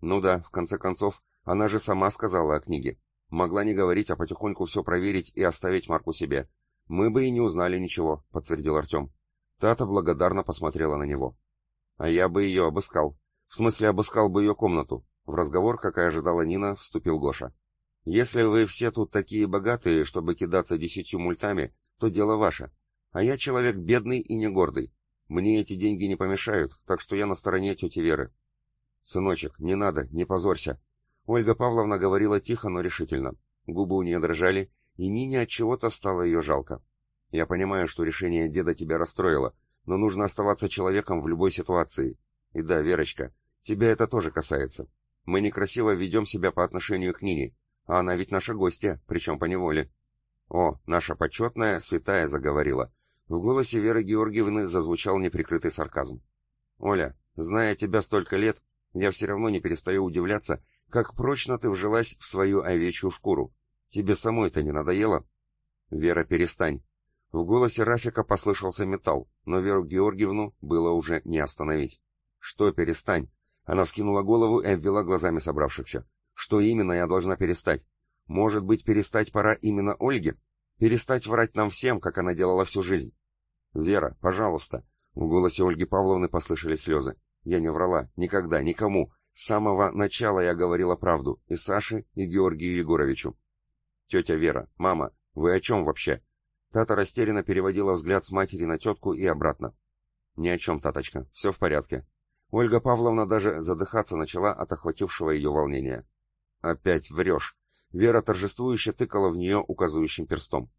«Ну да, в конце концов, она же сама сказала о книге. Могла не говорить, а потихоньку все проверить и оставить Марку себе. Мы бы и не узнали ничего», — подтвердил Артем. Тата благодарно посмотрела на него. «А я бы ее обыскал. В смысле, обыскал бы ее комнату». В разговор, как и ожидала Нина, вступил Гоша. Если вы все тут такие богатые, чтобы кидаться десятью мультами, то дело ваше. А я человек бедный и не гордый. Мне эти деньги не помешают, так что я на стороне тети Веры. Сыночек, не надо, не позорься. Ольга Павловна говорила тихо, но решительно. Губы у нее дрожали, и Нине от чего-то стало ее жалко. Я понимаю, что решение деда тебя расстроило, но нужно оставаться человеком в любой ситуации. И да, Верочка, тебя это тоже касается. Мы некрасиво ведем себя по отношению к Нине, а она ведь наша гостья, причем по неволе. О, наша почетная святая заговорила. В голосе Веры Георгиевны зазвучал неприкрытый сарказм. Оля, зная тебя столько лет, я все равно не перестаю удивляться, как прочно ты вжилась в свою овечью шкуру. Тебе самой-то не надоело? Вера, перестань. В голосе Рафика послышался металл, но Веру Георгиевну было уже не остановить. Что перестань? Она вскинула голову и обвела глазами собравшихся. Что именно я должна перестать? Может быть, перестать пора именно Ольге? Перестать врать нам всем, как она делала всю жизнь? Вера, пожалуйста. В голосе Ольги Павловны послышались слезы. Я не врала. Никогда, никому. С самого начала я говорила правду. И Саше, и Георгию Егоровичу. Тетя Вера, мама, вы о чем вообще? Тата растерянно переводила взгляд с матери на тетку и обратно. Ни о чем, Таточка, все в порядке. Ольга Павловна даже задыхаться начала от охватившего ее волнения. «Опять врешь!» Вера торжествующе тыкала в нее указывающим перстом.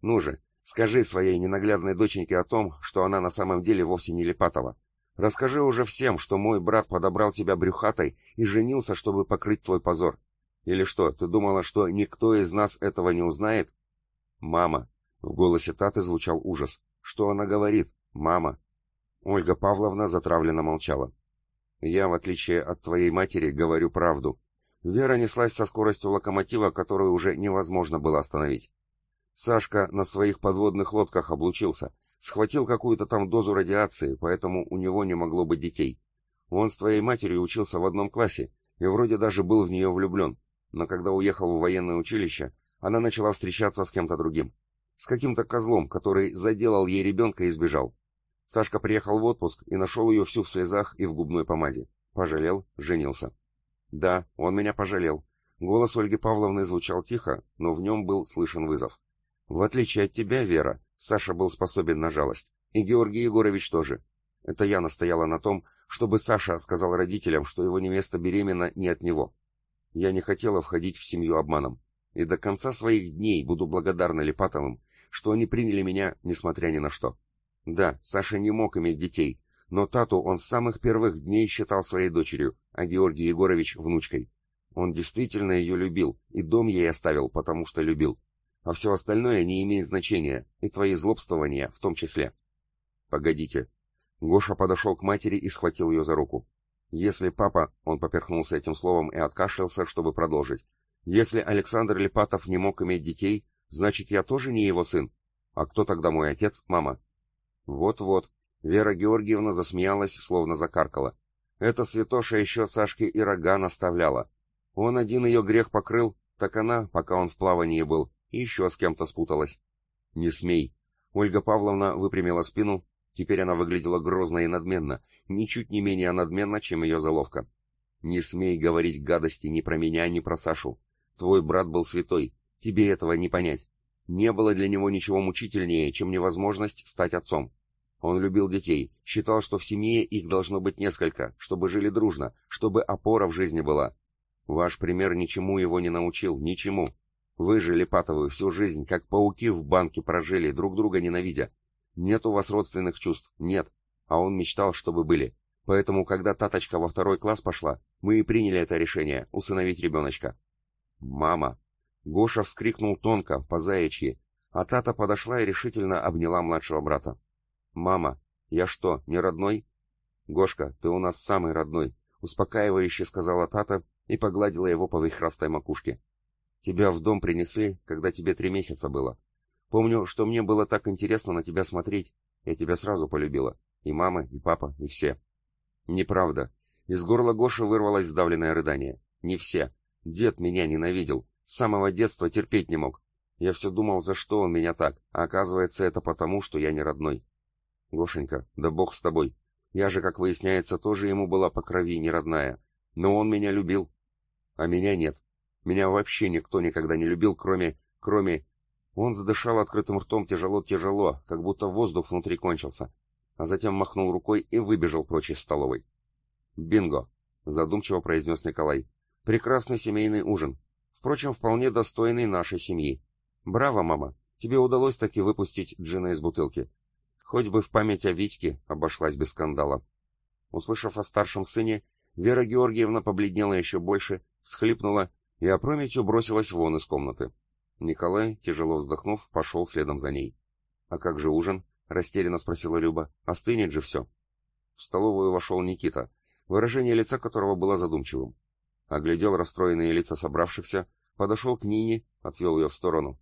«Ну же, скажи своей ненаглядной доченьке о том, что она на самом деле вовсе не Липатова. Расскажи уже всем, что мой брат подобрал тебя брюхатой и женился, чтобы покрыть твой позор. Или что, ты думала, что никто из нас этого не узнает? Мама. В голосе Таты звучал ужас. Что она говорит? Мама. Ольга Павловна затравленно молчала. Я, в отличие от твоей матери, говорю правду. Вера неслась со скоростью локомотива, которую уже невозможно было остановить. Сашка на своих подводных лодках облучился, схватил какую-то там дозу радиации, поэтому у него не могло быть детей. Он с твоей матерью учился в одном классе и вроде даже был в нее влюблен, но когда уехал в военное училище, она начала встречаться с кем-то другим. С каким-то козлом, который заделал ей ребенка и сбежал. Сашка приехал в отпуск и нашел ее всю в слезах и в губной помаде. Пожалел, женился. Да, он меня пожалел. Голос Ольги Павловны звучал тихо, но в нем был слышен вызов. В отличие от тебя, Вера, Саша был способен на жалость. И Георгий Егорович тоже. Это я настояла на том, чтобы Саша сказал родителям, что его невеста беременна не от него. Я не хотела входить в семью обманом. И до конца своих дней буду благодарна Липатовым, что они приняли меня, несмотря ни на что. Да, Саша не мог иметь детей, но Тату он с самых первых дней считал своей дочерью, а Георгий Егорович — внучкой. Он действительно ее любил, и дом ей оставил, потому что любил. А все остальное не имеет значения, и твои злобствования в том числе. Погодите. Гоша подошел к матери и схватил ее за руку. Если папа, он поперхнулся этим словом и откашлялся, чтобы продолжить. Если Александр Липатов не мог иметь детей, значит, я тоже не его сын. А кто тогда мой отец, мама? Вот-вот. Вера Георгиевна засмеялась, словно закаркала. Это святоша еще Сашке и рога наставляла. Он один ее грех покрыл, так она, пока он в плавании был, еще с кем-то спуталась. Не смей. Ольга Павловна выпрямила спину, теперь она выглядела грозно и надменно, ничуть не менее надменно, чем ее заловка. Не смей говорить гадости ни про меня, ни про Сашу. Твой брат был святой, тебе этого не понять. Не было для него ничего мучительнее, чем невозможность стать отцом. Он любил детей, считал, что в семье их должно быть несколько, чтобы жили дружно, чтобы опора в жизни была. Ваш пример ничему его не научил, ничему. Вы же, Липатовы, всю жизнь, как пауки в банке прожили, друг друга ненавидя. Нет у вас родственных чувств, нет. А он мечтал, чтобы были. Поэтому, когда Таточка во второй класс пошла, мы и приняли это решение — усыновить ребеночка. «Мама!» Гоша вскрикнул тонко, по-заячьи, а Тата подошла и решительно обняла младшего брата. «Мама, я что, не родной?» «Гошка, ты у нас самый родной», — успокаивающе сказала Тата и погладила его по вихрастой макушке. «Тебя в дом принесли, когда тебе три месяца было. Помню, что мне было так интересно на тебя смотреть. Я тебя сразу полюбила. И мама, и папа, и все». «Неправда». Из горла Гоши вырвалось сдавленное рыдание. «Не все. Дед меня ненавидел. С самого детства терпеть не мог. Я все думал, за что он меня так, а оказывается, это потому, что я не родной. Гошенька, да бог с тобой. Я же, как выясняется, тоже ему была по крови не родная. Но он меня любил. А меня нет. Меня вообще никто никогда не любил, кроме... кроме... Он задышал открытым ртом тяжело-тяжело, как будто воздух внутри кончился, а затем махнул рукой и выбежал прочь из столовой. «Бинго!» — задумчиво произнес Николай. Прекрасный семейный ужин. Впрочем, вполне достойный нашей семьи. Браво, мама. Тебе удалось таки выпустить джина из бутылки. Хоть бы в память о Витьке обошлась без скандала. Услышав о старшем сыне, Вера Георгиевна побледнела еще больше, всхлипнула и опрометью бросилась вон из комнаты. Николай, тяжело вздохнув, пошел следом за ней. — А как же ужин? — растерянно спросила Люба. — Остынет же все. В столовую вошел Никита, выражение лица которого было задумчивым оглядел расстроенные лица собравшихся, подошел к Нине, отвел ее в сторону.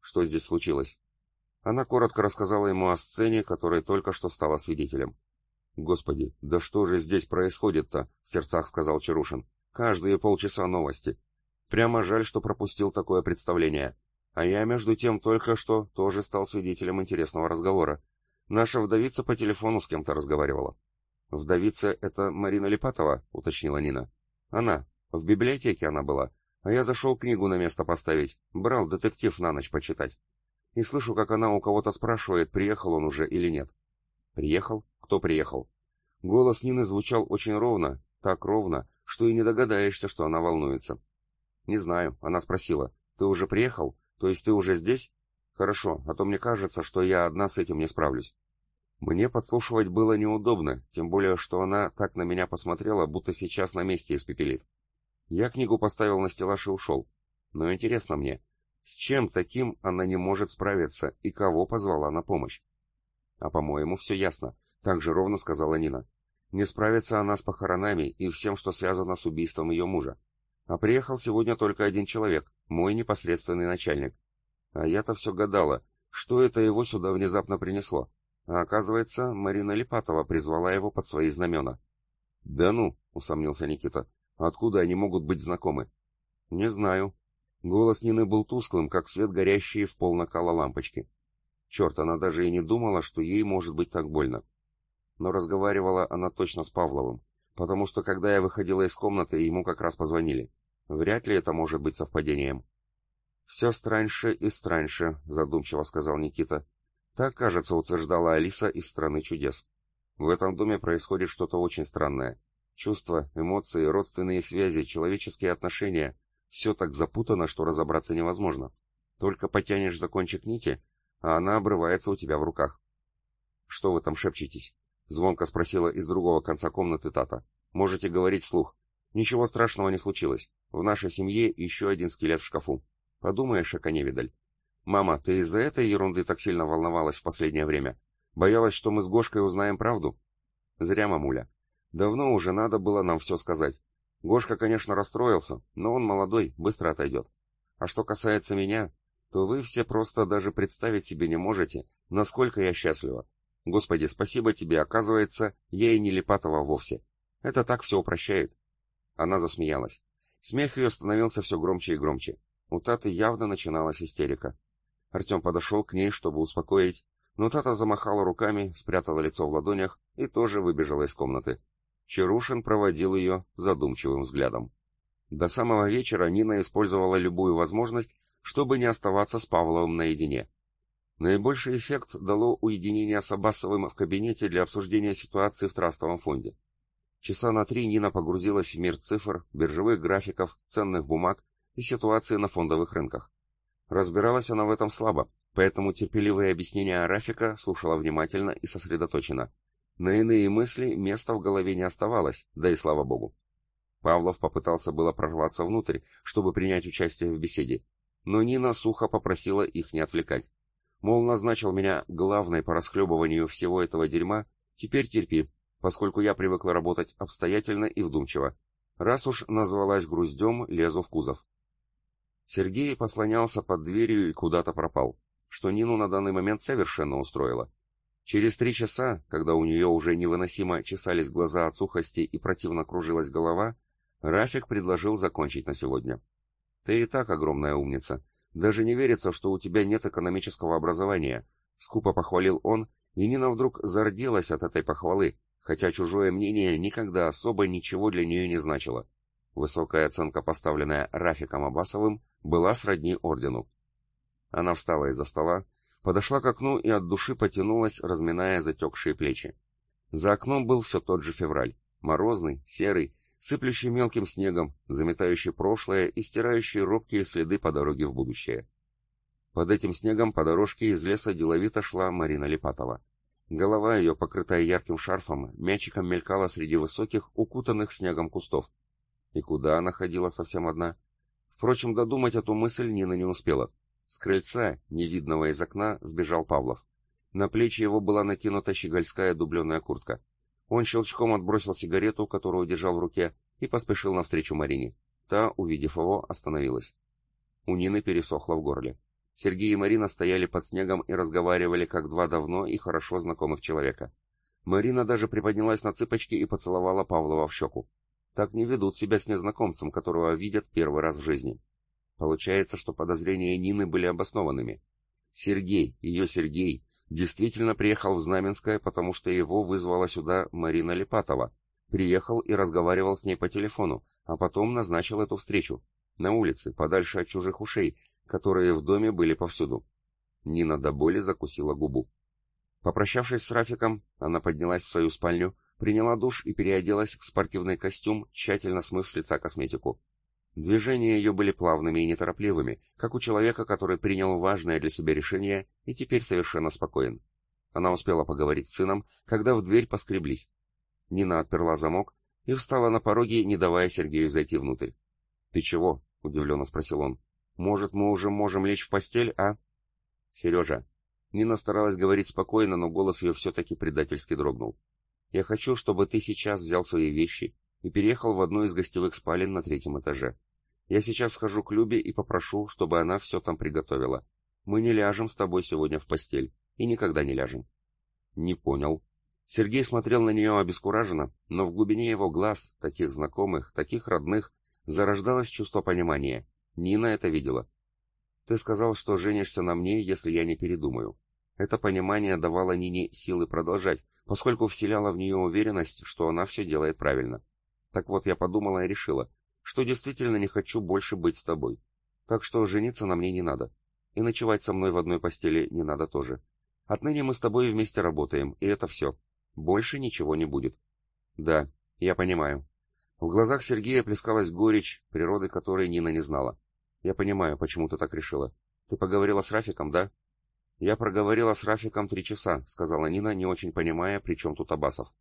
Что здесь случилось? Она коротко рассказала ему о сцене, которой только что стала свидетелем. «Господи, да что же здесь происходит-то?» — в сердцах сказал Чарушин. «Каждые полчаса новости. Прямо жаль, что пропустил такое представление. А я, между тем, только что тоже стал свидетелем интересного разговора. Наша вдовица по телефону с кем-то разговаривала». «Вдовица — это Марина Липатова?» — уточнила Нина. «Она. В библиотеке она была, а я зашел книгу на место поставить, брал детектив на ночь почитать. И слышу, как она у кого-то спрашивает, приехал он уже или нет. Приехал? Кто приехал? Голос Нины звучал очень ровно, так ровно, что и не догадаешься, что она волнуется. Не знаю, она спросила, ты уже приехал? То есть ты уже здесь? Хорошо, а то мне кажется, что я одна с этим не справлюсь. Мне подслушивать было неудобно, тем более, что она так на меня посмотрела, будто сейчас на месте испепелит. Я книгу поставил на стеллаж и ушел. Но интересно мне, с чем таким она не может справиться и кого позвала на помощь? А по-моему, все ясно, так же ровно сказала Нина. Не справится она с похоронами и всем, что связано с убийством ее мужа. А приехал сегодня только один человек, мой непосредственный начальник. А я-то все гадала, что это его сюда внезапно принесло. А оказывается, Марина Липатова призвала его под свои знамена. «Да ну», — усомнился Никита, — «откуда они могут быть знакомы?» «Не знаю». Голос Нины был тусклым, как свет горящий в пол накала лампочки. Черт, она даже и не думала, что ей может быть так больно. Но разговаривала она точно с Павловым, потому что когда я выходила из комнаты, ему как раз позвонили. Вряд ли это может быть совпадением. «Все страньше и страньше», — задумчиво сказал Никита. Так, кажется, утверждала Алиса из «Страны чудес». В этом доме происходит что-то очень странное. Чувства, эмоции, родственные связи, человеческие отношения — все так запутано, что разобраться невозможно. Только потянешь за кончик нити, а она обрывается у тебя в руках. «Что вы там шепчетесь?» — звонко спросила из другого конца комнаты Тата. «Можете говорить вслух. Ничего страшного не случилось. В нашей семье еще один скелет в шкафу. Подумаешь, Аконевидаль. «Мама, ты из-за этой ерунды так сильно волновалась в последнее время? Боялась, что мы с Гошкой узнаем правду?» «Зря, мамуля. Давно уже надо было нам все сказать. Гошка, конечно, расстроился, но он молодой, быстро отойдет. А что касается меня, то вы все просто даже представить себе не можете, насколько я счастлива. Господи, спасибо тебе, оказывается, я и не Липатова вовсе. Это так все упрощает». Она засмеялась. Смех ее становился все громче и громче. У Таты явно начиналась истерика. Артем подошел к ней, чтобы успокоить, но Тата замахала руками, спрятала лицо в ладонях и тоже выбежала из комнаты. Чарушин проводил ее задумчивым взглядом. До самого вечера Нина использовала любую возможность, чтобы не оставаться с Павловым наедине. Наибольший эффект дало уединение с Аббасовым в кабинете для обсуждения ситуации в трастовом фонде. Часа на три Нина погрузилась в мир цифр, биржевых графиков, ценных бумаг и ситуации на фондовых рынках. Разбиралась она в этом слабо, поэтому терпеливые объяснения Рафика слушала внимательно и сосредоточенно. На иные мысли места в голове не оставалось, да и слава богу. Павлов попытался было прорваться внутрь, чтобы принять участие в беседе, но Нина сухо попросила их не отвлекать. Мол, назначил меня главной по расхлебыванию всего этого дерьма, теперь терпи, поскольку я привыкла работать обстоятельно и вдумчиво. Раз уж назвалась груздем, лезу в кузов. Сергей послонялся под дверью и куда-то пропал, что Нину на данный момент совершенно устроило. Через три часа, когда у нее уже невыносимо чесались глаза от сухости и противно кружилась голова, Рафик предложил закончить на сегодня. «Ты и так огромная умница. Даже не верится, что у тебя нет экономического образования», — скупо похвалил он, и Нина вдруг зарделась от этой похвалы, хотя чужое мнение никогда особо ничего для нее не значило. Высокая оценка, поставленная Рафиком Абасовым, была сродни ордену. Она встала из-за стола, подошла к окну и от души потянулась, разминая затекшие плечи. За окном был все тот же февраль, морозный, серый, сыплющий мелким снегом, заметающий прошлое и стирающий робкие следы по дороге в будущее. Под этим снегом по дорожке из леса деловито шла Марина Липатова. Голова ее, покрытая ярким шарфом, мячиком мелькала среди высоких, укутанных снегом кустов. И куда она ходила совсем одна? Впрочем, додумать эту мысль Нина не успела. С крыльца, невидного из окна, сбежал Павлов. На плечи его была накинута щегольская дубленая куртка. Он щелчком отбросил сигарету, которую держал в руке, и поспешил навстречу Марине. Та, увидев его, остановилась. У Нины пересохло в горле. Сергей и Марина стояли под снегом и разговаривали, как два давно и хорошо знакомых человека. Марина даже приподнялась на цыпочки и поцеловала Павлова в щеку. Так не ведут себя с незнакомцем, которого видят первый раз в жизни. Получается, что подозрения Нины были обоснованными. Сергей, ее Сергей, действительно приехал в Знаменское, потому что его вызвала сюда Марина Липатова. Приехал и разговаривал с ней по телефону, а потом назначил эту встречу. На улице, подальше от чужих ушей, которые в доме были повсюду. Нина до боли закусила губу. Попрощавшись с Рафиком, она поднялась в свою спальню, Приняла душ и переоделась в спортивный костюм, тщательно смыв с лица косметику. Движения ее были плавными и неторопливыми, как у человека, который принял важное для себя решение и теперь совершенно спокоен. Она успела поговорить с сыном, когда в дверь поскреблись. Нина отперла замок и встала на пороге, не давая Сергею зайти внутрь. «Ты чего?» — удивленно спросил он. «Может, мы уже можем лечь в постель, а?» «Сережа». Нина старалась говорить спокойно, но голос ее все-таки предательски дрогнул. «Я хочу, чтобы ты сейчас взял свои вещи и переехал в одну из гостевых спален на третьем этаже. Я сейчас схожу к Любе и попрошу, чтобы она все там приготовила. Мы не ляжем с тобой сегодня в постель и никогда не ляжем». «Не понял». Сергей смотрел на нее обескураженно, но в глубине его глаз, таких знакомых, таких родных, зарождалось чувство понимания. Нина это видела. «Ты сказал, что женишься на мне, если я не передумаю». Это понимание давало Нине силы продолжать, поскольку вселяло в нее уверенность, что она все делает правильно. Так вот, я подумала и решила, что действительно не хочу больше быть с тобой. Так что жениться на мне не надо. И ночевать со мной в одной постели не надо тоже. Отныне мы с тобой вместе работаем, и это все. Больше ничего не будет. Да, я понимаю. В глазах Сергея плескалась горечь, природы которой Нина не знала. Я понимаю, почему ты так решила. Ты поговорила с Рафиком, да? Я проговорила с Рафиком три часа, сказала Нина, не очень понимая, при чем тут Абасов.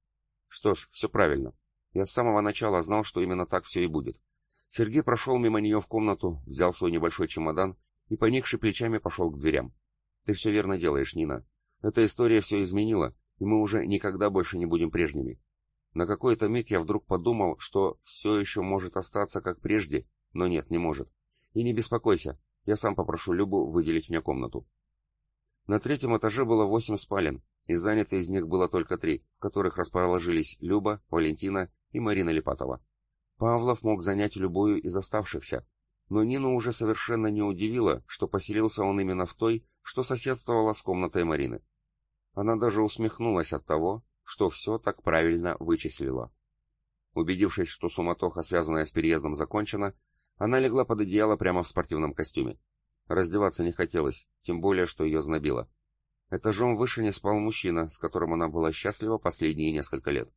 Что ж, все правильно. Я с самого начала знал, что именно так все и будет. Сергей прошел мимо нее в комнату, взял свой небольшой чемодан и, поникши плечами, пошел к дверям. Ты все верно делаешь, Нина. Эта история все изменила, и мы уже никогда больше не будем прежними. На какой-то миг я вдруг подумал, что все еще может остаться как прежде, но нет, не может. И не беспокойся, я сам попрошу Любу выделить мне комнату. На третьем этаже было восемь спален, и занято из них было только три, в которых расположились Люба, Валентина и Марина Липатова. Павлов мог занять любую из оставшихся, но Нину уже совершенно не удивило, что поселился он именно в той, что соседствовала с комнатой Марины. Она даже усмехнулась от того, что все так правильно вычислила. Убедившись, что суматоха, связанная с переездом, закончена, она легла под одеяло прямо в спортивном костюме. Раздеваться не хотелось, тем более, что ее знобило. Этажом выше не спал мужчина, с которым она была счастлива последние несколько лет.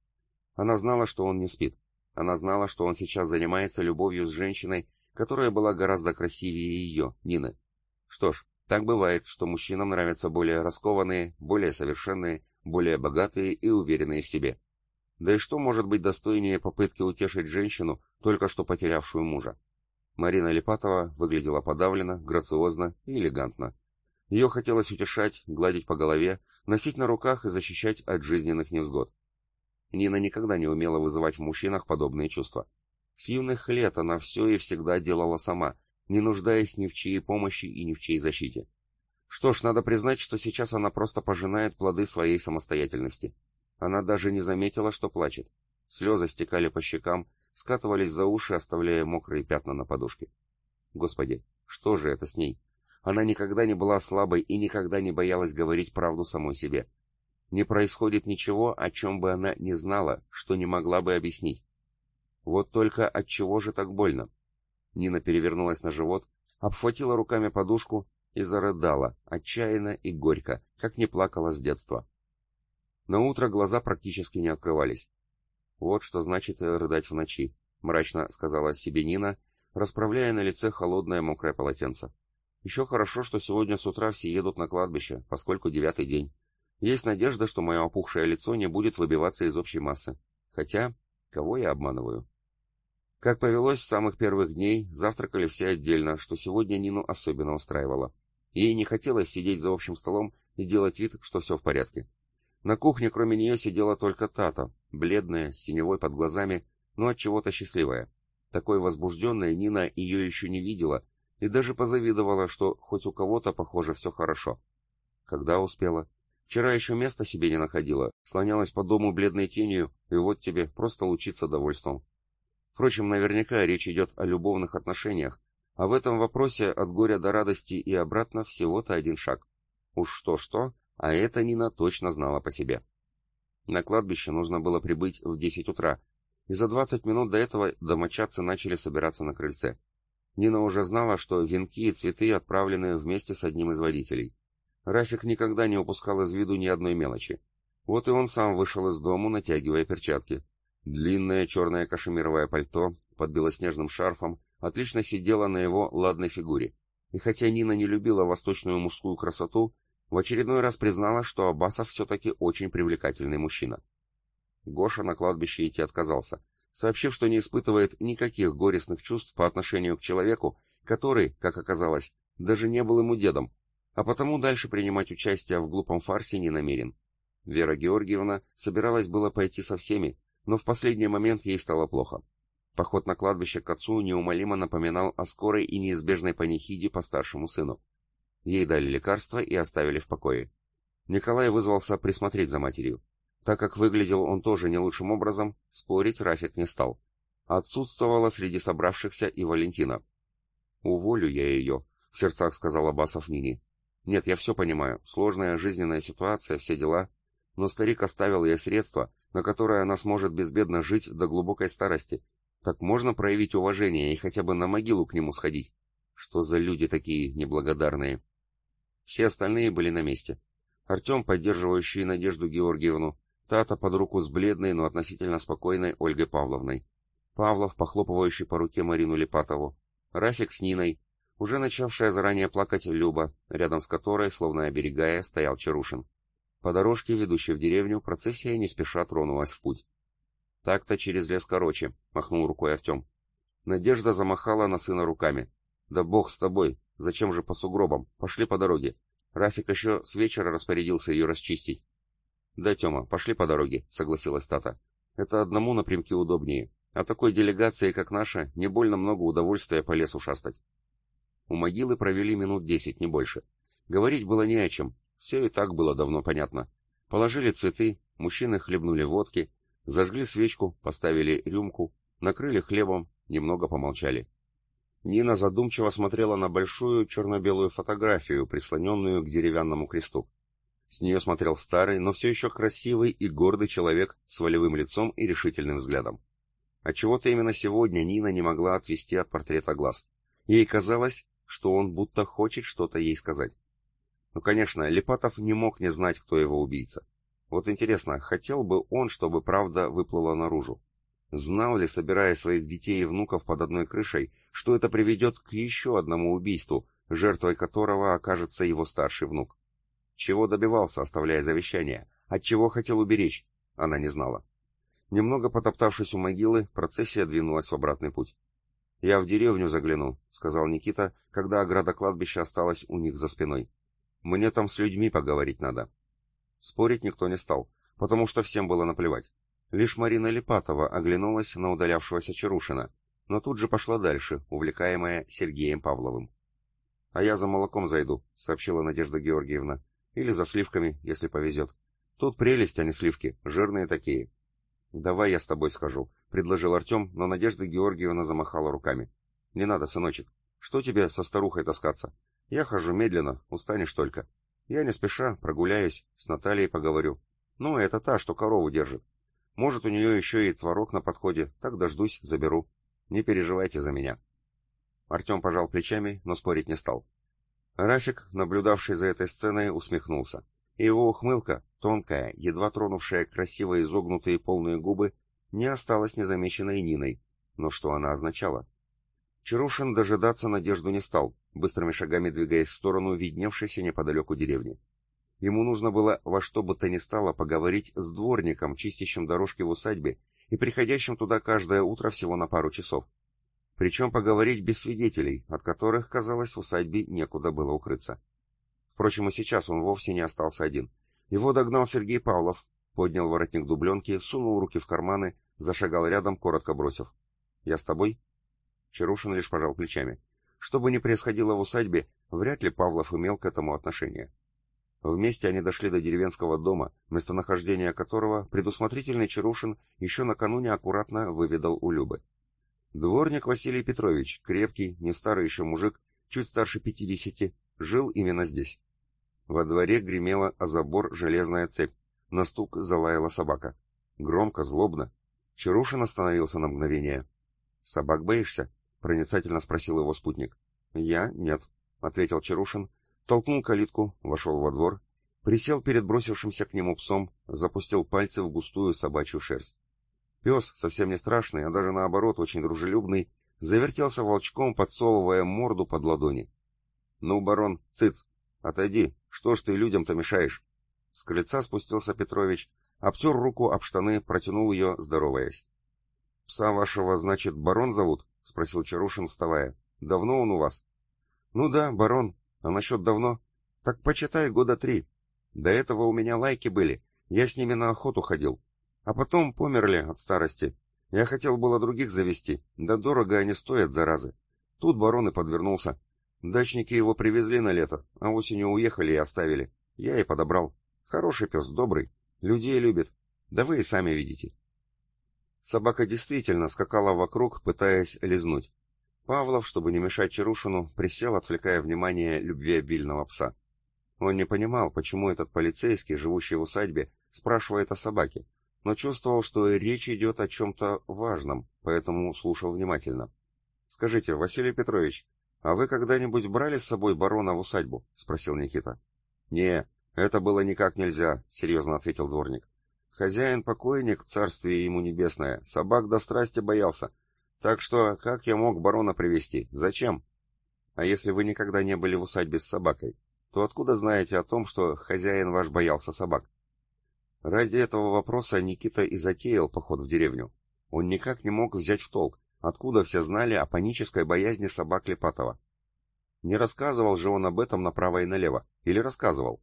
Она знала, что он не спит. Она знала, что он сейчас занимается любовью с женщиной, которая была гораздо красивее ее, Нины. Что ж, так бывает, что мужчинам нравятся более раскованные, более совершенные, более богатые и уверенные в себе. Да и что может быть достойнее попытки утешить женщину, только что потерявшую мужа? Марина Липатова выглядела подавленно, грациозно и элегантно. Ее хотелось утешать, гладить по голове, носить на руках и защищать от жизненных невзгод. Нина никогда не умела вызывать в мужчинах подобные чувства. С юных лет она все и всегда делала сама, не нуждаясь ни в чьей помощи и ни в чьей защите. Что ж, надо признать, что сейчас она просто пожинает плоды своей самостоятельности. Она даже не заметила, что плачет. Слезы стекали по щекам, скатывались за уши, оставляя мокрые пятна на подушке. Господи, что же это с ней? Она никогда не была слабой и никогда не боялась говорить правду самой себе. Не происходит ничего, о чем бы она не знала, что не могла бы объяснить. Вот только от чего же так больно? Нина перевернулась на живот, обхватила руками подушку и зарыдала, отчаянно и горько, как не плакала с детства. На утро глаза практически не открывались. Вот что значит рыдать в ночи, мрачно сказала себе Нина, расправляя на лице холодное мокрое полотенце. Еще хорошо, что сегодня с утра все едут на кладбище, поскольку девятый день. Есть надежда, что мое опухшее лицо не будет выбиваться из общей массы. Хотя, кого я обманываю? Как повелось с самых первых дней, завтракали все отдельно, что сегодня Нину особенно устраивало. Ей не хотелось сидеть за общим столом и делать вид, что все в порядке. На кухне кроме нее сидела только Тата, бледная, с синевой под глазами, но от чего-то счастливая. Такой возбужденной Нина ее еще не видела и даже позавидовала, что хоть у кого-то, похоже, все хорошо. Когда успела? Вчера еще места себе не находила, слонялась по дому бледной тенью, и вот тебе просто лучиться довольством. Впрочем, наверняка речь идет о любовных отношениях, а в этом вопросе от горя до радости и обратно всего-то один шаг. Уж что-что, а это Нина точно знала по себе. На кладбище нужно было прибыть в 10 утра, и за 20 минут до этого домочадцы начали собираться на крыльце. Нина уже знала, что венки и цветы отправлены вместе с одним из водителей. Рафик никогда не упускал из виду ни одной мелочи. Вот и он сам вышел из дому, натягивая перчатки. Длинное черное кашемировое пальто под белоснежным шарфом отлично сидело на его ладной фигуре. И хотя Нина не любила восточную мужскую красоту, в очередной раз признала, что Абасов все-таки очень привлекательный мужчина. Гоша на кладбище идти отказался. сообщив, что не испытывает никаких горестных чувств по отношению к человеку, который, как оказалось, даже не был ему дедом, а потому дальше принимать участие в глупом фарсе не намерен. Вера Георгиевна собиралась было пойти со всеми, но в последний момент ей стало плохо. Поход на кладбище к отцу неумолимо напоминал о скорой и неизбежной панихиде по старшему сыну. Ей дали лекарства и оставили в покое. Николай вызвался присмотреть за матерью. Так как выглядел он тоже не лучшим образом, спорить Рафик не стал. Отсутствовала среди собравшихся и Валентина. «Уволю я ее», — в сердцах сказал Абасов Нине. «Нет, я все понимаю. Сложная жизненная ситуация, все дела. Но старик оставил ей средства, на которые она сможет безбедно жить до глубокой старости. Так можно проявить уважение и хотя бы на могилу к нему сходить. Что за люди такие неблагодарные?» Все остальные были на месте. Артем, поддерживающий Надежду Георгиевну, Тата под руку с бледной, но относительно спокойной Ольгой Павловной. Павлов, похлопывающий по руке Марину Липатову. Рафик с Ниной, уже начавшая заранее плакать Люба, рядом с которой, словно оберегая, стоял Чарушин. По дорожке, ведущей в деревню, процессия не спеша тронулась в путь. «Так-то через лес короче», — махнул рукой Артем. Надежда замахала на сына руками. «Да бог с тобой! Зачем же по сугробам? Пошли по дороге. Рафик еще с вечера распорядился ее расчистить. «Да, Тема, пошли по дороге», — согласилась Тата. «Это одному напрямки удобнее, а такой делегации, как наша, не больно много удовольствия по лесу шастать». У могилы провели минут десять, не больше. Говорить было не о чем, все и так было давно понятно. Положили цветы, мужчины хлебнули водки, зажгли свечку, поставили рюмку, накрыли хлебом, немного помолчали. Нина задумчиво смотрела на большую черно-белую фотографию, прислоненную к деревянному кресту. С нее смотрел старый, но все еще красивый и гордый человек с волевым лицом и решительным взглядом. Отчего-то именно сегодня Нина не могла отвести от портрета глаз. Ей казалось, что он будто хочет что-то ей сказать. Ну, конечно, Липатов не мог не знать, кто его убийца. Вот интересно, хотел бы он, чтобы правда выплыла наружу? Знал ли, собирая своих детей и внуков под одной крышей, что это приведет к еще одному убийству, жертвой которого окажется его старший внук? Чего добивался, оставляя завещание? От чего хотел уберечь? Она не знала. Немного потоптавшись у могилы, процессия двинулась в обратный путь. «Я в деревню загляну», — сказал Никита, когда ограда кладбища осталась у них за спиной. «Мне там с людьми поговорить надо». Спорить никто не стал, потому что всем было наплевать. Лишь Марина Липатова оглянулась на удалявшегося Чарушина, но тут же пошла дальше, увлекаемая Сергеем Павловым. «А я за молоком зайду», — сообщила Надежда Георгиевна. Или за сливками, если повезет. Тут прелесть, а не сливки, жирные такие. «Давай я с тобой схожу», — предложил Артем, но Надежда Георгиевна замахала руками. «Не надо, сыночек. Что тебе со старухой таскаться? Я хожу медленно, устанешь только. Я не спеша прогуляюсь, с Натальей поговорю. Ну, это та, что корову держит. Может, у нее еще и творог на подходе, так дождусь, заберу. Не переживайте за меня». Артем пожал плечами, но спорить не стал. Рафик, наблюдавший за этой сценой, усмехнулся. Его ухмылка, тонкая, едва тронувшая красиво изогнутые полные губы, не осталась незамеченной Ниной. Но что она означала? Чарушин дожидаться надежду не стал, быстрыми шагами двигаясь в сторону видневшейся неподалеку деревни. Ему нужно было во что бы то ни стало поговорить с дворником, чистящим дорожки в усадьбе и приходящим туда каждое утро всего на пару часов. Причем поговорить без свидетелей, от которых, казалось, в усадьбе некуда было укрыться. Впрочем, и сейчас он вовсе не остался один. Его догнал Сергей Павлов, поднял воротник дубленки, сунул руки в карманы, зашагал рядом, коротко бросив. «Я с тобой?» Чарушин лишь пожал плечами. Что бы ни происходило в усадьбе, вряд ли Павлов имел к этому отношение. Вместе они дошли до деревенского дома, местонахождение которого предусмотрительный Чарушин еще накануне аккуратно выведал у Любы. Дворник Василий Петрович, крепкий, не старый еще мужик, чуть старше пятидесяти, жил именно здесь. Во дворе гремела о забор железная цепь, на стук залаяла собака. Громко, злобно. Чарушин остановился на мгновение. «Собак боишься?» — проницательно спросил его спутник. «Я? Нет», — ответил Чарушин, толкнул калитку, вошел во двор, присел перед бросившимся к нему псом, запустил пальцы в густую собачью шерсть. Пес, совсем не страшный, а даже наоборот очень дружелюбный, завертелся волчком, подсовывая морду под ладони. «Ну, барон, цыц! Отойди! Что ж ты людям-то мешаешь?» С крыльца спустился Петрович, обтер руку об штаны, протянул ее, здороваясь. «Пса вашего, значит, барон зовут?» — спросил Чарушин, вставая. «Давно он у вас?» «Ну да, барон. А насчет давно?» «Так почитай, года три. До этого у меня лайки были. Я с ними на охоту ходил. А потом померли от старости. Я хотел было других завести, да дорого они стоят, заразы. Тут барон и подвернулся. Дачники его привезли на лето, а осенью уехали и оставили. Я и подобрал. Хороший пес, добрый. Людей любит. Да вы и сами видите. Собака действительно скакала вокруг, пытаясь лизнуть. Павлов, чтобы не мешать Чарушину, присел, отвлекая внимание любвеобильного пса. Он не понимал, почему этот полицейский, живущий в усадьбе, спрашивает о собаке, но чувствовал, что речь идет о чем-то важном, поэтому слушал внимательно. «Скажите, Василий Петрович, а вы когда-нибудь брали с собой барона в усадьбу?» — спросил Никита. «Не, это было никак нельзя», — серьезно ответил дворник. «Хозяин-покойник, царствие ему небесное, собак до страсти боялся. Так что как я мог барона привести? Зачем? А если вы никогда не были в усадьбе с собакой, то откуда знаете о том, что хозяин ваш боялся собак?» Ради этого вопроса Никита и затеял поход в деревню. Он никак не мог взять в толк, откуда все знали о панической боязни собак Лепатова. Не рассказывал же он об этом направо и налево, или рассказывал?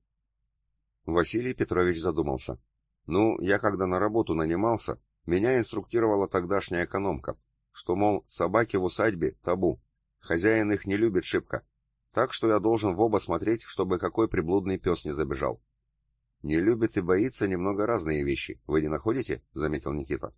Василий Петрович задумался. Ну, я когда на работу нанимался, меня инструктировала тогдашняя экономка, что, мол, собаки в усадьбе табу, хозяин их не любит шибко, так что я должен в оба смотреть, чтобы какой приблудный пес не забежал. «Не любит и боится немного разные вещи, вы не находите?» — заметил Никита.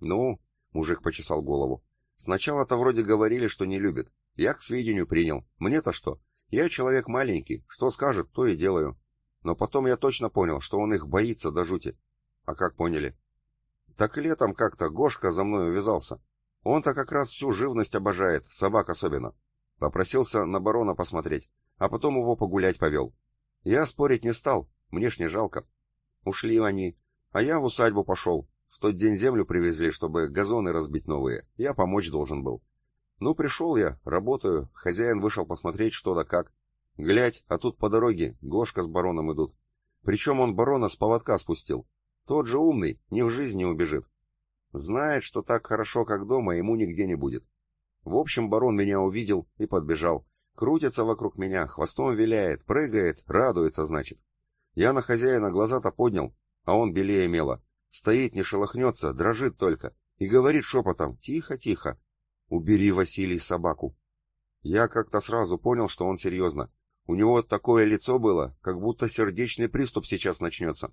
«Ну...» — мужик почесал голову. «Сначала-то вроде говорили, что не любит. Я к сведению принял. Мне-то что? Я человек маленький, что скажет, то и делаю. Но потом я точно понял, что он их боится до жути. А как поняли? Так летом как-то Гошка за мной увязался. Он-то как раз всю живность обожает, собак особенно. Попросился на барона посмотреть, а потом его погулять повел. Я спорить не стал, мне ж не жалко. Ушли они, а я в усадьбу пошел. В тот день землю привезли, чтобы газоны разбить новые. Я помочь должен был. Ну, пришел я, работаю, хозяин вышел посмотреть, что да как. Глядь, а тут по дороге Гошка с бароном идут. Причем он барона с поводка спустил. Тот же умный, ни в жизни не убежит. Знает, что так хорошо, как дома, ему нигде не будет. В общем, барон меня увидел и подбежал. Крутится вокруг меня, хвостом виляет, прыгает, радуется, значит. Я на хозяина глаза-то поднял, а он белее мела. Стоит, не шелохнется, дрожит только. И говорит шепотом, тихо-тихо. «Убери, Василий, собаку». Я как-то сразу понял, что он серьезно. У него такое лицо было, как будто сердечный приступ сейчас начнется.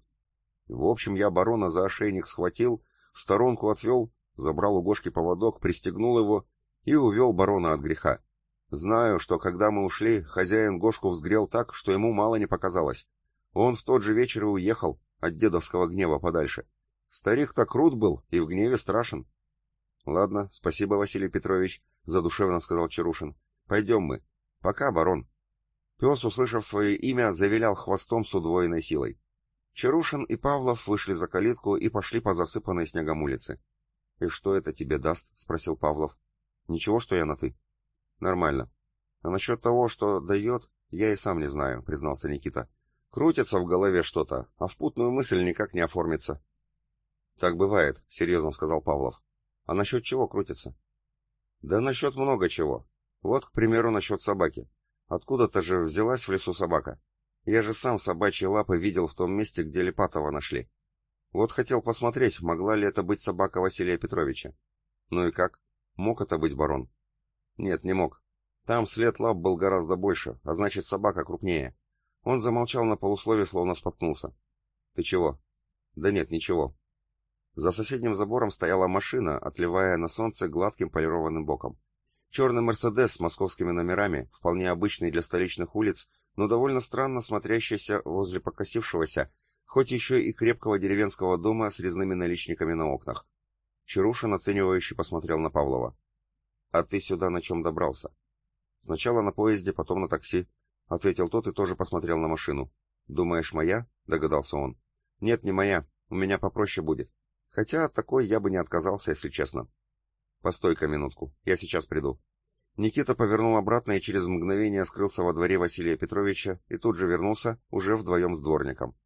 В общем, я барона за ошейник схватил, в сторонку отвел, забрал у Гошки поводок, пристегнул его и увел барона от греха. Знаю, что когда мы ушли, хозяин Гошку взгрел так, что ему мало не показалось. Он в тот же вечер и уехал, от дедовского гнева подальше. Старик-то крут был и в гневе страшен. — Ладно, спасибо, Василий Петрович, — задушевно сказал Чарушин. — Пойдем мы. Пока, барон. Пес, услышав свое имя, завилял хвостом с удвоенной силой. Чарушин и Павлов вышли за калитку и пошли по засыпанной снегом улице. — И что это тебе даст? — спросил Павлов. — Ничего, что я на «ты». — Нормально. А насчет того, что дает, я и сам не знаю, — признался Никита. Крутится в голове что-то, а в путную мысль никак не оформится. Так бывает, серьезно сказал Павлов. А насчет чего крутится? Да насчет много чего. Вот, к примеру, насчет собаки. Откуда-то же взялась в лесу собака. Я же сам собачьи лапы видел в том месте, где Липатова нашли. Вот хотел посмотреть, могла ли это быть собака Василия Петровича. Ну и как? Мог это быть барон? Нет, не мог. Там след лап был гораздо больше, а значит собака крупнее. Он замолчал на полуслове, словно споткнулся. «Ты чего?» «Да нет, ничего». За соседним забором стояла машина, отливая на солнце гладким полированным боком. Черный «Мерседес» с московскими номерами, вполне обычный для столичных улиц, но довольно странно смотрящийся возле покосившегося, хоть еще и крепкого деревенского дома с резными наличниками на окнах. Чарушин оценивающе посмотрел на Павлова. «А ты сюда на чем добрался?» «Сначала на поезде, потом на такси. — ответил тот и тоже посмотрел на машину. «Думаешь, моя?» — догадался он. «Нет, не моя. У меня попроще будет. Хотя от такой я бы не отказался, если честно». «Постой-ка минутку. Я сейчас приду». Никита повернул обратно и через мгновение скрылся во дворе Василия Петровича и тут же вернулся, уже вдвоем с дворником.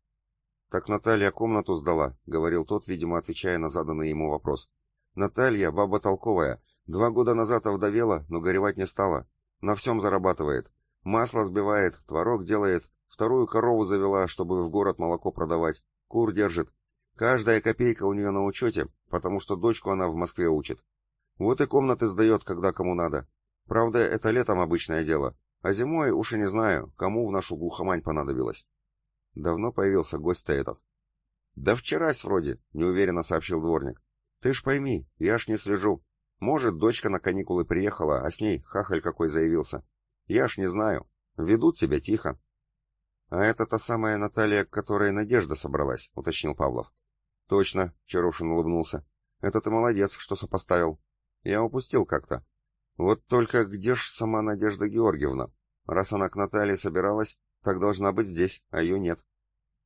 «Так Наталья комнату сдала», — говорил тот, видимо, отвечая на заданный ему вопрос. Наталья, баба толковая, два года назад овдовела, но горевать не стала. На всем зарабатывает. Масло сбивает, творог делает, вторую корову завела, чтобы в город молоко продавать, кур держит. Каждая копейка у нее на учете, потому что дочку она в Москве учит. Вот и комнаты сдает, когда кому надо. Правда, это летом обычное дело, а зимой уж и не знаю, кому в нашу глухомань понадобилось. Давно появился гость-то этот. «Да вчерась вроде», — неуверенно сообщил дворник. «Ты ж пойми, я ж не слежу. Может, дочка на каникулы приехала, а с ней хахаль какой заявился. Я ж не знаю. Ведут себя тихо». «А это та самая Наталья, к которой Надежда собралась», — уточнил Павлов. «Точно», — Чарушин улыбнулся. «Это ты молодец, что сопоставил. Я упустил как-то. Вот только где ж сама Надежда Георгиевна? Раз она к Наталье собиралась, так должна быть здесь, а ее нет».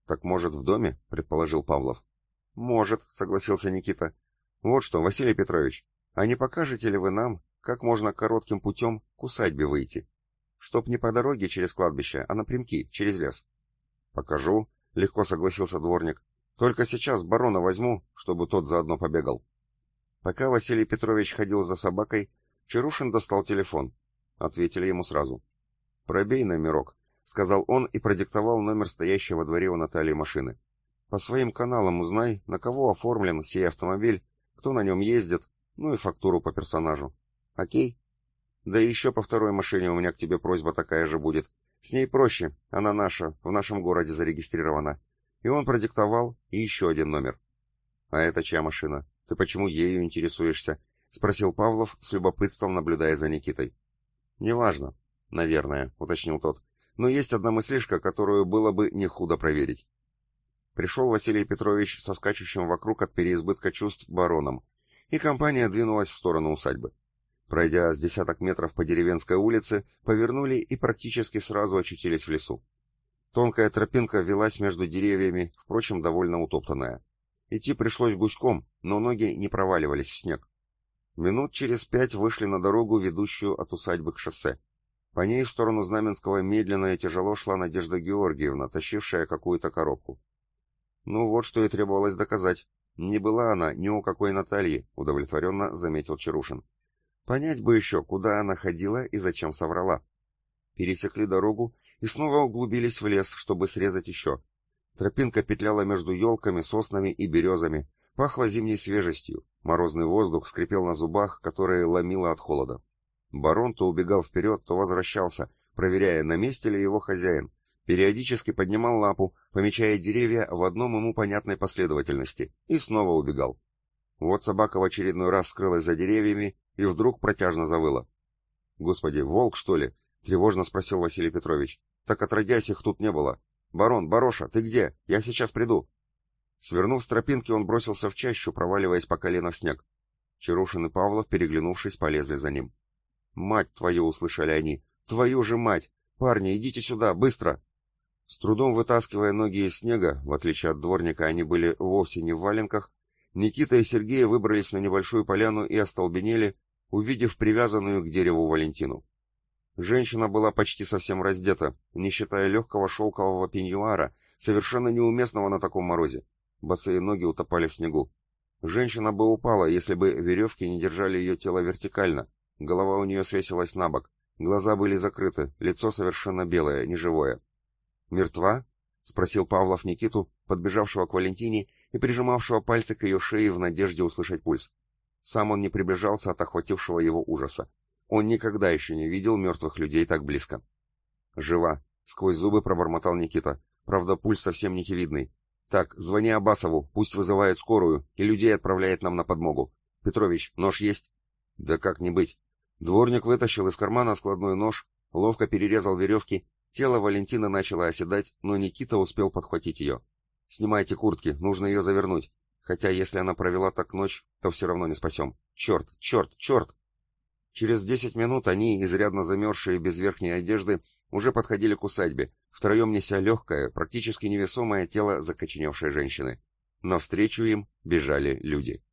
«Так, может, в доме?» — предположил Павлов. «Может», — согласился Никита. «Вот что, Василий Петрович, а не покажете ли вы нам, как можно коротким путем к усадьбе выйти? Чтоб не по дороге через кладбище, а напрямки, через лес». «Покажу», — легко согласился дворник. Только сейчас барона возьму, чтобы тот заодно побегал. Пока Василий Петрович ходил за собакой, Чарушин достал телефон. Ответили ему сразу. «Пробей номерок», — сказал он и продиктовал номер стоящего во дворе у Натальи машины. «По своим каналам узнай, на кого оформлен сей автомобиль, кто на нем ездит, ну и фактуру по персонажу. Окей? Да и еще по второй машине у меня к тебе просьба такая же будет. С ней проще, она наша, в нашем городе зарегистрирована. И он продиктовал еще один номер. «А это чья машина? Ты почему ею интересуешься?» — спросил Павлов, с любопытством наблюдая за Никитой. «Неважно, наверное», — уточнил тот. «Но есть одна мыслишка, которую было бы не худо проверить». Пришел Василий Петрович со скачущим вокруг от переизбытка чувств бароном, и компания двинулась в сторону усадьбы. Пройдя с десяток метров по деревенской улице, повернули и практически сразу очутились в лесу. Тонкая тропинка велась между деревьями, впрочем, довольно утоптанная. Идти пришлось гуськом, но ноги не проваливались в снег. Минут через пять вышли на дорогу, ведущую от усадьбы к шоссе. По ней в сторону Знаменского медленно и тяжело шла Надежда Георгиевна, тащившая какую-то коробку. Ну вот что и требовалось доказать. Не была она ни у какой Натальи, удовлетворенно заметил Чарушин. Понять бы еще, куда она ходила и зачем соврала. Пересекли дорогу и снова углубились в лес, чтобы срезать еще. Тропинка петляла между елками, соснами и березами, пахла зимней свежестью, морозный воздух скрипел на зубах, которые ломило от холода. Барон то убегал вперед, то возвращался, проверяя, на месте ли его хозяин, периодически поднимал лапу, помечая деревья в одном ему понятной последовательности, и снова убегал. Вот собака в очередной раз скрылась за деревьями и вдруг протяжно завыла. «Господи, волк, что ли?» — тревожно спросил Василий Петрович. Так отродясь их тут не было. Барон, Бароша, ты где? Я сейчас приду. Свернув с тропинки, он бросился в чащу, проваливаясь по колено в снег. Чарушин и Павлов, переглянувшись, полезли за ним. «Мать твою!» — услышали они. «Твою же мать! Парни, идите сюда, быстро!» С трудом вытаскивая ноги из снега, в отличие от дворника они были вовсе не в валенках, Никита и Сергей выбрались на небольшую поляну и остолбенели, увидев привязанную к дереву Валентину. Женщина была почти совсем раздета, не считая легкого шелкового пеньюара, совершенно неуместного на таком морозе. Босые ноги утопали в снегу. Женщина бы упала, если бы веревки не держали ее тело вертикально. Голова у нее свесилась на бок. Глаза были закрыты, лицо совершенно белое, неживое. «Мертва?» — спросил Павлов Никиту, подбежавшего к Валентине и прижимавшего пальцы к ее шее в надежде услышать пульс. Сам он не приближался от охватившего его ужаса. Он никогда еще не видел мертвых людей так близко. «Жива!» — сквозь зубы пробормотал Никита. «Правда, пульс совсем нитевидный. Так, звони Абасову, пусть вызывает скорую и людей отправляет нам на подмогу. Петрович, нож есть?» «Да как не быть?» Дворник вытащил из кармана складной нож, ловко перерезал веревки, тело Валентины начало оседать, но Никита успел подхватить ее. «Снимайте куртки, нужно ее завернуть. Хотя если она провела так ночь, то все равно не спасем. Черт, черт, черт!» Через десять минут они, изрядно замерзшие без верхней одежды, уже подходили к усадьбе, втроем неся легкое, практически невесомое тело закоченевшей женщины. Навстречу им бежали люди.